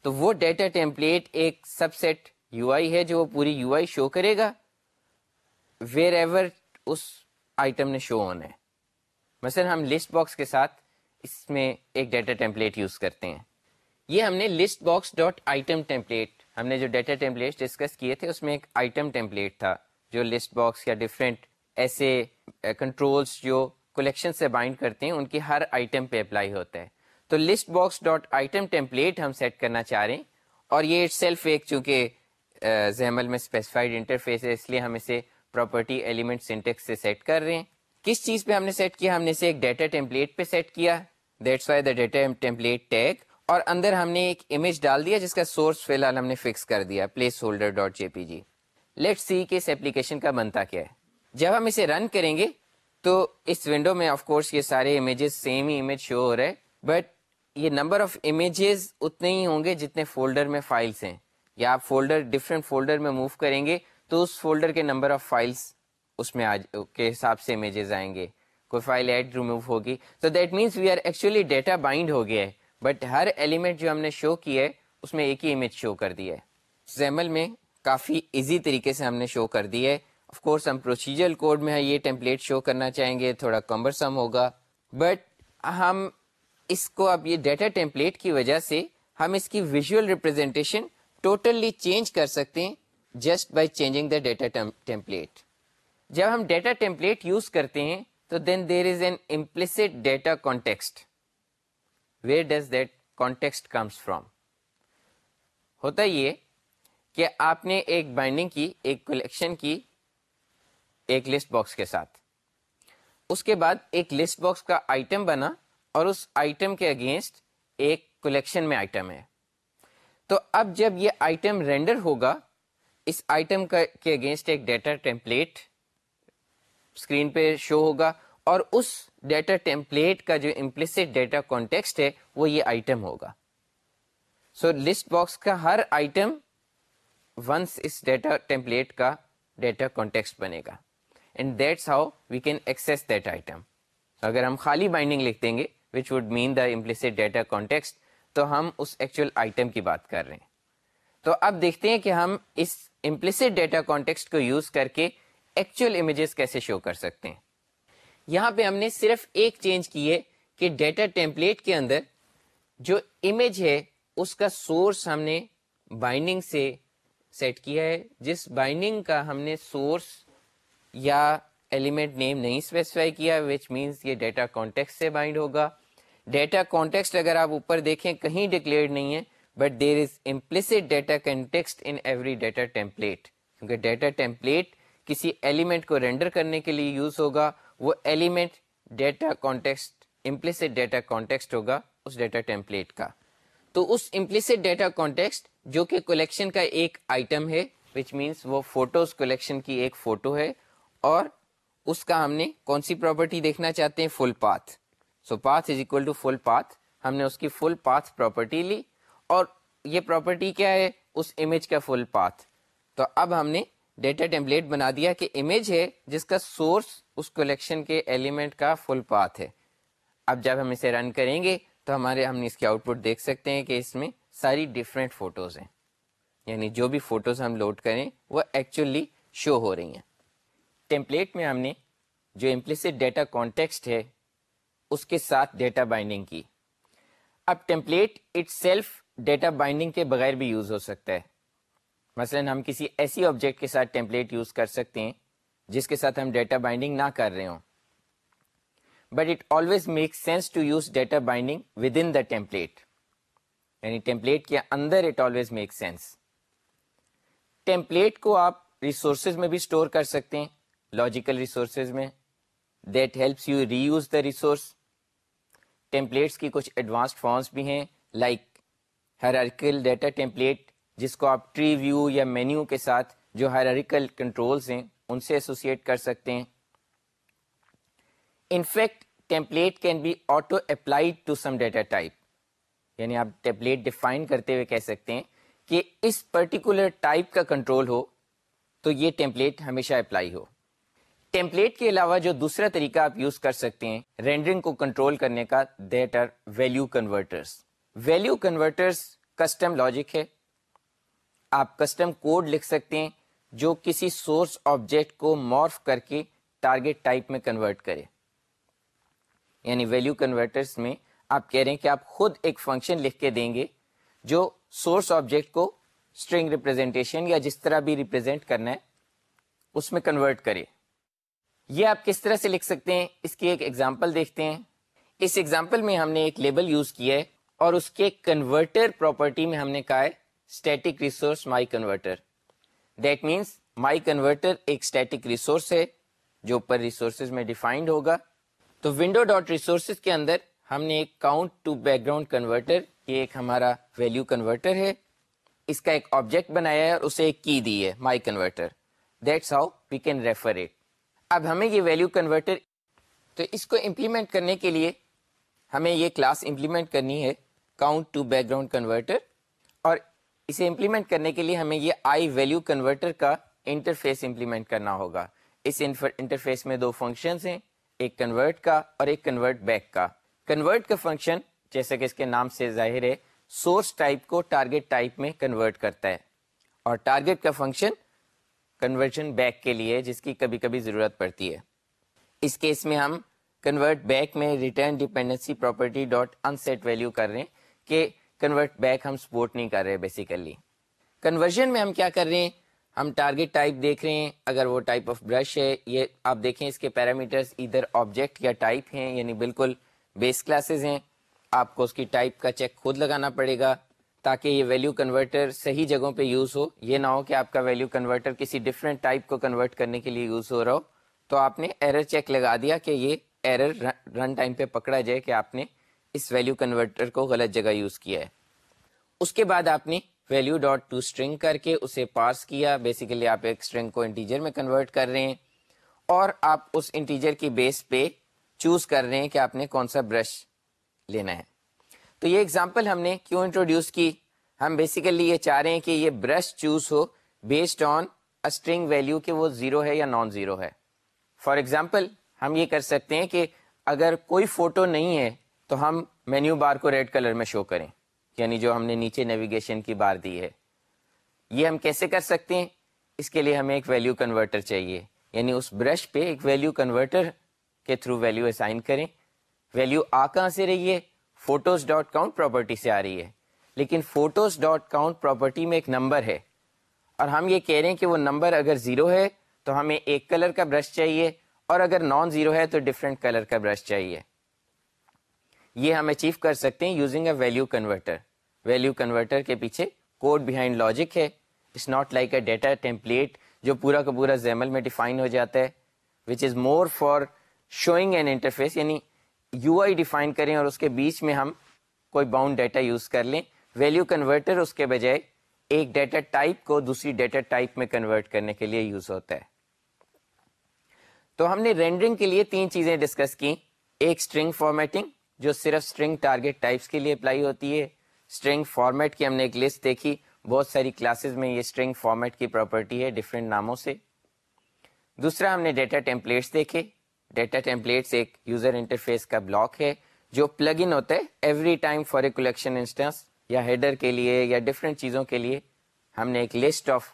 تو وہ ڈیٹا ٹیمپلیٹ ایک سب سیٹ یو آئی ہے جو وہ پوری یو آئی شو کرے گا ویر ایور اس آئٹم نے شو ہونا ہے۔ مثلا ہم لسٹ باکس کے ساتھ اس میں ایک ڈیٹا ٹیمپلیٹ یوز کرتے ہیں۔ یہ ہم نے list box dot item template ہم نے جو ڈیٹا ٹیمپلیٹ ڈسکس کیے تھے، اس میں ایک آئٹم ٹیمپلیٹ تھا جو لسٹ باکس یا ڈفرینٹ ایسے کنٹرولس جو کلیکشن سے بائنڈ کرتے ہیں، ان کی ہر آئٹم پہ اپلائی ہوتا ہے۔ تو list box dot item template ہم سیٹ کرنا چاہ رہے ہیں۔ اور یہ سیلف ایک، چونکہ زیمل میں اسپیسیفائڈ انٹرفیس ہے، اس لیے ہم اسے پراپرٹی ایلیمنٹ سینٹیکس سے سیٹ کر رہے ہیں۔ کس چیز پہ ہم نے سیٹ کیا؟ ہم نے اسے ایک ڈیٹا ٹیمپلیٹ پہ سیٹ کیا۔ That's why the data template tag اور اندر ہم نے ایک امیج ڈال دیا، جس کا سورس فی الحال ہم نے فکس کر دیا placeholder dot J P G let see کہ اس ایپلیکیشن کا بنتا کیا ہے۔ جب ہم اسے رن کریں گے تو اس ونڈو میں آف کورس یہ سارے امیجز سیم ہی امیج شو ہو رہے بٹ یہ نمبر آف امیجز اتنے ہی ہوں گے جتنے فولڈر میں فائلس ہیں. یا آپ فولڈر ڈفرینٹ فولڈر میں موو کریں گے تو اس فولڈر کے نمبر آف فائلس اس میں آج، کے حساب سے امیجز آئیں گے. کوئی فائل ایڈ ریموو ہوگی. تو that means we are actually data bind ہو گیا ہے. بٹ ہر ایلیمنٹ جو ہم نے شو کیا ہے، اس میں ایک ہی امیج شو کر دیا ہے. زیمل میں کافی ایزی طریقے سے ہم نے شو کر دی ہے. آف کورس ہم پروسیجر کوڈ میں یہ ٹیمپلیٹ شو کرنا چاہیں گے، تھوڑا کمبرسم ہوگا۔ بٹ ہم اس کو اب یہ ڈیٹا ٹیمپلیٹ کی وجہ سے ہم اس کی ویژول ریپرزینٹیشن ٹوٹلی چینج کر سکتے ہیں just by changing the data template جب ہم ڈیٹا ٹیمپلیٹ یوز کرتے ہیں، تو then there is an implicit data context where does that context comes from ہوتا یہ کہ آپ نے ایک بائنڈنگ کی، ایک کلیکشن کی ایک لسٹ باکس کے ساتھ۔ اس کے بعد ایک لسٹ باکس کا آئٹم بنا اور اس آئٹم کے اگینسٹ ایک کلیکشن میں آئٹم ہے۔ تو اب جب یہ آئٹم رینڈر ہوگا، اس آئٹم کے اگینسٹ ایک ڈیٹا ٹیمپلیٹ اسکرین پہ شو ہوگا اور اس ڈیٹا ٹیمپلیٹ کا جو امپلسٹ ڈیٹا کانٹیکسٹ ہے، وہ یہ آئٹم ہوگا۔ سو لسٹ باکس کا ہر آئٹم ونس اس ڈیٹا ٹیمپلیٹ کا ڈیٹا کانٹیکسٹ بنے گا۔ And that's how we can access that item اگر ہم خالی بائنڈنگ لکھ دیں گے which would mean the implicit data context تو ہم اس ایکچوئل آئٹم کی بات کر رہے ہیں. تو اب دیکھتے ہیں کہ ہم اس امپلسٹ ڈیٹا کانٹیکسٹ کو یوز کر کے ایکچوئل امیجز کیسے شو کر سکتے ہیں. یہاں پہ ہم نے صرف ایک چینج کی ہے کہ ڈیٹا ٹیمپلیٹ کے اندر جو امیج ہے، اس کا سورس ہم نے بائنڈنگ سے سیٹ کیا ہے. جس بائنڈنگ کا ہم نے سورس یا ایلیمنٹ نیم نہیں اسپیسیفائی کیا وچ مینس یہ ڈیٹا کانٹیکس سے بائنڈ ہوگا. ڈیٹا کانٹیکسٹ اگر آپ اوپر دیکھیں، کہیں ڈکلیئر نہیں ہے but there is implicit data context in every data template کیونکہ ڈیٹا ٹیمپلیٹ کسی ایلیمنٹ کو رینڈر کرنے کے لیے یوز ہوگا، وہ element data context implicit data context ہوگا اس ڈیٹا ٹیمپلیٹ کا. تو اس امپلسٹ ڈیٹا کانٹیکسٹ جو کہ کلیکشن کا ایک آئٹم ہے وچ مینس وہ فوٹوز کلیکشن کی ایک فوٹو ہے اور اس کا ہم نے کون سی پراپرٹی دیکھنا چاہتے ہیں؟ Full path so path is equal to full path ہم نے اس کی فل پاتھ پراپرٹی لی اور یہ پراپرٹی کیا ہے؟ اس امیج کا فل پاتھ تو اب ہم نے ڈیٹا ٹیمپلیٹ بنا دیا کہ امیج ہے جس کا سورس اس کلیکشن کے ایلیمنٹ کا فل پاتھ ہے. اب جب ہم اسے رن کریں گے تو ہمارے ہم اس کی آؤٹ پٹ دیکھ سکتے ہیں کہ اس میں ساری ڈفرینٹ فوٹوز ہیں. یعنی جو بھی فوٹوز ہم لوڈ کریں وہ ایکچولی شو ہو رہی ہیں. ٹیمپلیٹ میں ہم نے جو امپلسٹ ڈیٹا کانٹیکسٹ ہے، اس کے ساتھ ڈیٹا بائنڈنگ کی۔ اب template itself data binding کے بغیر بھی یوز ہو سکتا ہے۔ مثلا ہم کسی ایسی آبجیکٹ کے ساتھ ٹیمپلیٹ یوز کر سکتے ہیں، جس کے ساتھ ہم ڈیٹا بائنڈنگ نہ کر رہے ہوں۔ But it always make sense to use data binding within the template یعنی ٹیمپلیٹ کے اندر it always make sense template کو آپ ریسورسز میں بھی اسٹور کر سکتے ہیں۔ لاجیکل ریسورسز میں that helps you reuse the resource templates کی کچھ ایڈوانسڈ فارمس بھی ہیں لائک ہیرارکل ڈیٹا ٹیمپلیٹ جس کو آپ ٹری ویو یا مینیو کے ساتھ جو ہیرارکل کنٹرولز ہیں ان سے ایسوسیٹ کر سکتے ہیں in fact template can be auto applied to some data type یعنی آپ ٹیمپلیٹ ڈیفائن کرتے ہوئے کہہ سکتے ہیں کہ اس پرٹیکولر ٹائپ کا کنٹرول ہو تو یہ ٹیمپلیٹ ہمیشہ اپلائی ہو ٹیمپلیٹ کے علاوہ جو دوسرا طریقہ آپ یوز کر سکتے ہیں رینڈرنگ کو کنٹرول کرنے کا، that are value converters value converters custom logic ہے۔ آپ کسٹم کوڈ لکھ سکتے ہیں جو کسی سورس آبجیکٹ کو مارف کر کے ٹارگیٹ ٹائپ میں کنورٹ کرے۔ یعنی ویلو کنورٹرس میں آپ کہہ رہے ہیں کہ آپ خود ایک فنکشن لکھ کے دیں گے جو سورس آبجیکٹ کو اسٹرنگ ریپرزینٹیشن یا جس طرح بھی ریپرزینٹ کرنا ہے، اس میں کنورٹ کرے۔ یہ آپ کس طرح سے لکھ سکتے ہیں؟ اس کی ایک ایگزامپل دیکھتے ہیں۔ اس ایگزامپل میں ہم نے ایک لیبل یوز کیا ہے اور اس کے کنورٹر پراپرٹی میں ہم نے کہا ہے static resource my converter that means my converter ایک اسٹیٹک ریسورس ہے جو اوپر ریسورسز میں ڈیفائنڈ ہوگا۔ تو ونڈو ڈاٹ ریسورسز کے اندر ہم نے ایک count to background converter یہ ایک ہمارا ویلو کنورٹر ہے۔ اس کا ایک آبجیکٹ بنایا ہے اور اسے ایک کی دی ہے my converter that's how we can refer it اب ہمیں یہ ویلو کنورٹر تو اس کو امپلیمنٹ کرنے کے لیے ہمیں یہ کلاس امپلیمنٹ کرنی ہے count to background converter اور اسے امپلیمنٹ کرنے کے لیے ہمیں یہ آئی ویلو کنورٹر کا انٹرفیس امپلیمنٹ کرنا ہوگا۔ اس انٹرفیس میں دو فنکشنز ہیں، ایک کنورٹ کا اور ایک کنورٹ بیک کا۔ کنورٹ کا فنکشن جیسے کہ اس کے نام سے ظاہر ہے سورس ٹائپ کو ٹارگیٹ ٹائپ میں کنورٹ کرتا ہے اور ٹارگیٹ کا فنکشن کنورژن بیک کے لیے جس کی کبھی کبھی ضرورت پڑتی ہے۔ اس کیس میں ہم کنورٹ بیک میں return dependency property dot unset value کر رہے ہیں کہ کنورٹ بیک ہم سپورٹ نہیں کر رہے بیسیکلی کنورژن میں ہم کیا کر رہے ہیں؟ ہم ٹارگیٹ ٹائپ دیکھ رہے ہیں۔ اگر وہ ٹائپ آف برش ہے، یہ آپ دیکھیں اس کے پیرامیٹرز ادھر آبجیکٹ یا ٹائپ ہیں یعنی بالکل بیس کلاسز ہیں۔ آپ کو اس کی ٹائپ کا چیک خود لگانا پڑے گا۔ تاکہ یہ ویلیو کنورٹر صحیح جگہوں پہ یوز ہو۔ یہ نہ ہو کہ آپ کا ویلیو کنورٹر کسی ڈفرینٹ ٹائپ کو کنورٹ کرنے کے لیے یوز ہو رہا ہو۔ تو آپ نے ایرر چیک لگا دیا کہ یہ ایرر رن ٹائم پہ پکڑا جائے کہ آپ نے اس ویلیو کنورٹر کو غلط جگہ یوز کیا ہے۔ اس کے بعد آپ نے ویلیو ڈاٹ ٹو اسٹرنگ کر کے اسے پارس کیا۔ بیسیکلی آپ ایک اسٹرنگ کو انٹیجر میں کنورٹ کر رہے ہیں۔ اور آپ اس انٹیجر کی بیس پہ چوز کر رہے ہیں کہ آپ نے کون سا برش لینا ہے۔ تو یہ اگزامپل ہم نے کیوں انٹروڈیوس کی؟ ہم بیسیکلی یہ چاہ رہے ہیں کہ یہ برش چوز ہو بیسڈ آن اسٹرنگ ویلو کہ وہ زیرو ہے یا نان زیرو ہے۔ فار ایگزامپل ہم یہ کر سکتے ہیں کہ اگر کوئی فوٹو نہیں ہے تو ہم مینیو بار کو ریڈ کلر میں شو کریں۔ یعنی جو ہم نے نیچے نیویگیشن کی بار دی ہے۔ یہ ہم کیسے کر سکتے ہیں؟ اس کے لیے ہمیں ایک ویلیو کنورٹر چاہیے۔ یعنی اس برش پہ ایک ویلیو کنورٹر کے تھرو ویلیو اسائن کریں۔ ویلیو آ کہاں سے رہی ہے؟ فوٹوز ڈاٹ کاؤنٹ پراپرٹی سے آ رہی ہے۔ لیکن فوٹوز ڈاٹ کاؤنٹ پراپرٹی میں ایک نمبر ہے۔ اور ہم یہ کہہ رہے ہیں کہ وہ نمبر اگر زیرو ہے تو ہمیں ایک کلر کا برش چاہیے، اور اگر نان زیرو ہے تو ڈفرینٹ کلر کا برش چاہیے۔ یہ ہم اچیو کر سکتے ہیں using a value converter value converter کے پیچھے کوڈ بہائنڈ لاجک ہے۔ It's not like a data template جو پورا کا پورا زیمل میں ڈیفائن ہو جاتا ہے which is more for showing an interface یعنی یو آئی ڈیفائن کریں اور اس کے بیچ میں ہم کوئی باؤنڈ ڈیٹا یوز کر لیں۔ ویلیو کنورٹر اس کے بجائے ایک ڈیٹا ٹائپ کو دوسری ڈیٹا ٹائپ میں کنورٹ کرنے کے لیے یوز ہوتا ہے۔ تو ہم نے رینڈرنگ کے لیے تین چیزیں ڈسکس کی ایک اسٹرنگ فارمیٹنگ جو صرف اسٹرنگ ٹارگیٹ ٹائپس کے لیے اپلائی ہوتی ہے۔ اسٹرنگ فارمیٹ کی ہم نے ایک لسٹ دیکھی۔ بہت ساری کلاسز میں یہ اسٹرنگ فارمیٹ کی پراپرٹی ہے ڈفرینٹ ناموں سے۔ دوسرا ہم نے ڈیٹا ٹیمپلیٹس دیکھے۔ ڈیٹا ٹیمپلیٹس ایک یوزر انٹرفیس کا بلاک ہے، جو پلگ ان ہوتا ہے every time for a collection instance یا ہیڈر کے لیے یا ڈفرینٹ چیزوں کے لیے ہم نے ایک لسٹ آف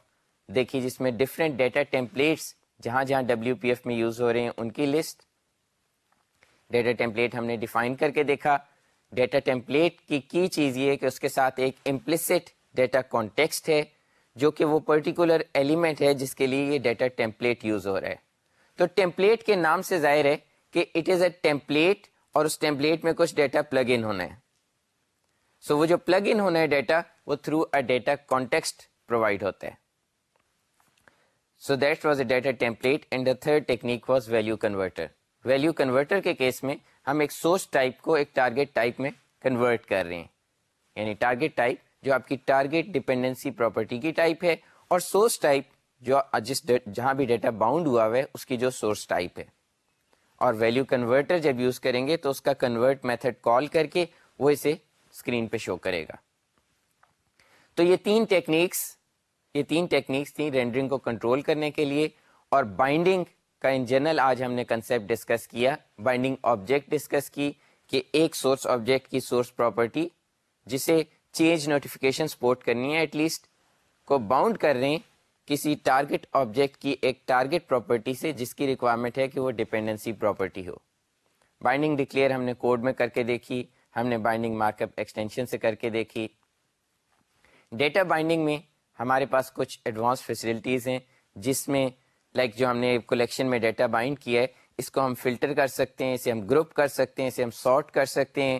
دیکھی جس میں ڈفرینٹ ڈیٹا ٹیمپلیٹس جہاں جہاں ڈبلو پی ایف میں یوز ہو رہے ہیں، ان کی لسٹ ڈیٹا ٹیمپلیٹ ہم نے ڈیفائن کر کے دیکھا۔ ڈیٹا ٹیمپلیٹ کی کی چیز یہ کہ اس کے ساتھ ایک امپلسٹ ڈیٹا کانٹیکسٹ ہے، جو کہ وہ پرٹیکولر ایلیمنٹ ہے جس کے لیے یہ ڈیٹا ٹیمپلیٹ یوز ہو رہا ہے۔ تو ٹیمپلیٹ کے نام سے ظاہر ہے کہ اٹ از اے ٹیمپلیٹ اور اس ٹیمپلیٹ میں کچھ ڈیٹا پلگ ان ہونا ہے۔ سو so وہ جو پلگ ان ہونا ہے ڈیٹا وہ through a data context provide ہوتا ہے۔ So that was a data template and the third technique was value converter value converter کے کیس میں ہم ایک سورس ٹائپ کو ایک ٹارگیٹ ٹائپ میں کنورٹ کر رہے ہیں۔ یعنی ٹارگیٹ ٹائپ جو آپ کی ٹارگیٹ ڈپینڈنسی پراپرٹی کی ٹائپ ہے اور سورس ٹائپ جو جس جہاں بھی ڈیٹا باؤنڈ ہوا ہوا ہے اس کی جو سورس ٹائپ ہے۔ اور ویلو کنورٹر جب یوز کریں گے، تو اس کا کنورٹ میتھڈ کال کر کے وہ اسے اسکرین پہ شو کرے گا۔ تو یہ تین ٹیکنیکس یہ تین ٹیکنیکس تھیں رینڈرنگ کو کنٹرول کرنے کے لیے۔ اور بائنڈنگ کا ان جنرل آج ہم نے کنسپٹ ڈسکس کیا۔ بائنڈنگ آبجیکٹ ڈسکس کی کہ ایک سورس آبجیکٹ کی سورس پراپرٹی جسے چینج نوٹیفیکیشن سپورٹ کرنی ہے ایٹ لیسٹ کو باؤنڈ کر رہے ہیں۔ کسی ٹارگیٹ آبجیکٹ کی ایک ٹارگیٹ پراپرٹی سے جس کی ریکوائرمنٹ ہے کہ وہ ڈپینڈنسی پراپرٹی ہو۔ بائنڈنگ ڈکلیئر ہم نے کوڈ میں کر کے دیکھی، ہم نے بائنڈنگ مارک اپ ایکسٹینشن سے کر کے دیکھی۔ ڈیٹا بائنڈنگ میں ہمارے پاس کچھ ایڈوانس فیسلٹیز ہیں، جس میں لائک like جو ہم نے کلیکشن میں ڈیٹا بائنڈ کیا ہے، اس کو ہم فلٹر کر سکتے ہیں، اسے ہم گروپ کر سکتے ہیں، اسے ہم سارٹ کر سکتے ہیں۔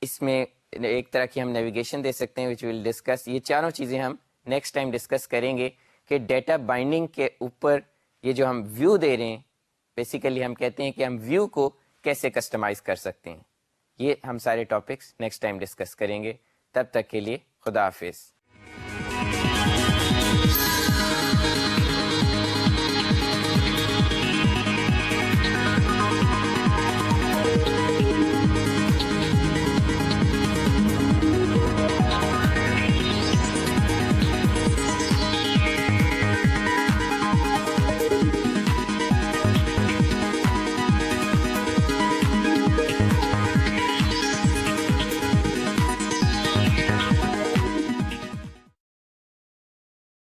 اس میں ایک طرح کی ہم نیویگیشن دے سکتے ہیں وچ ول ڈسکس یہ چاروں چیزیں ہم نیکسٹ ٹائم ڈسکس کریں گے۔ کہ ڈیٹا بائنڈنگ کے اوپر یہ جو ہم ویو دے رہے ہیں بیسیکلی ہم کہتے ہیں کہ ہم ویو کو کیسے کسٹمائز کر سکتے ہیں۔ یہ ہم سارے ٹاپکس نیکسٹ ٹائم ڈسکس کریں گے۔ تب تک کے لیے خدا حافظ۔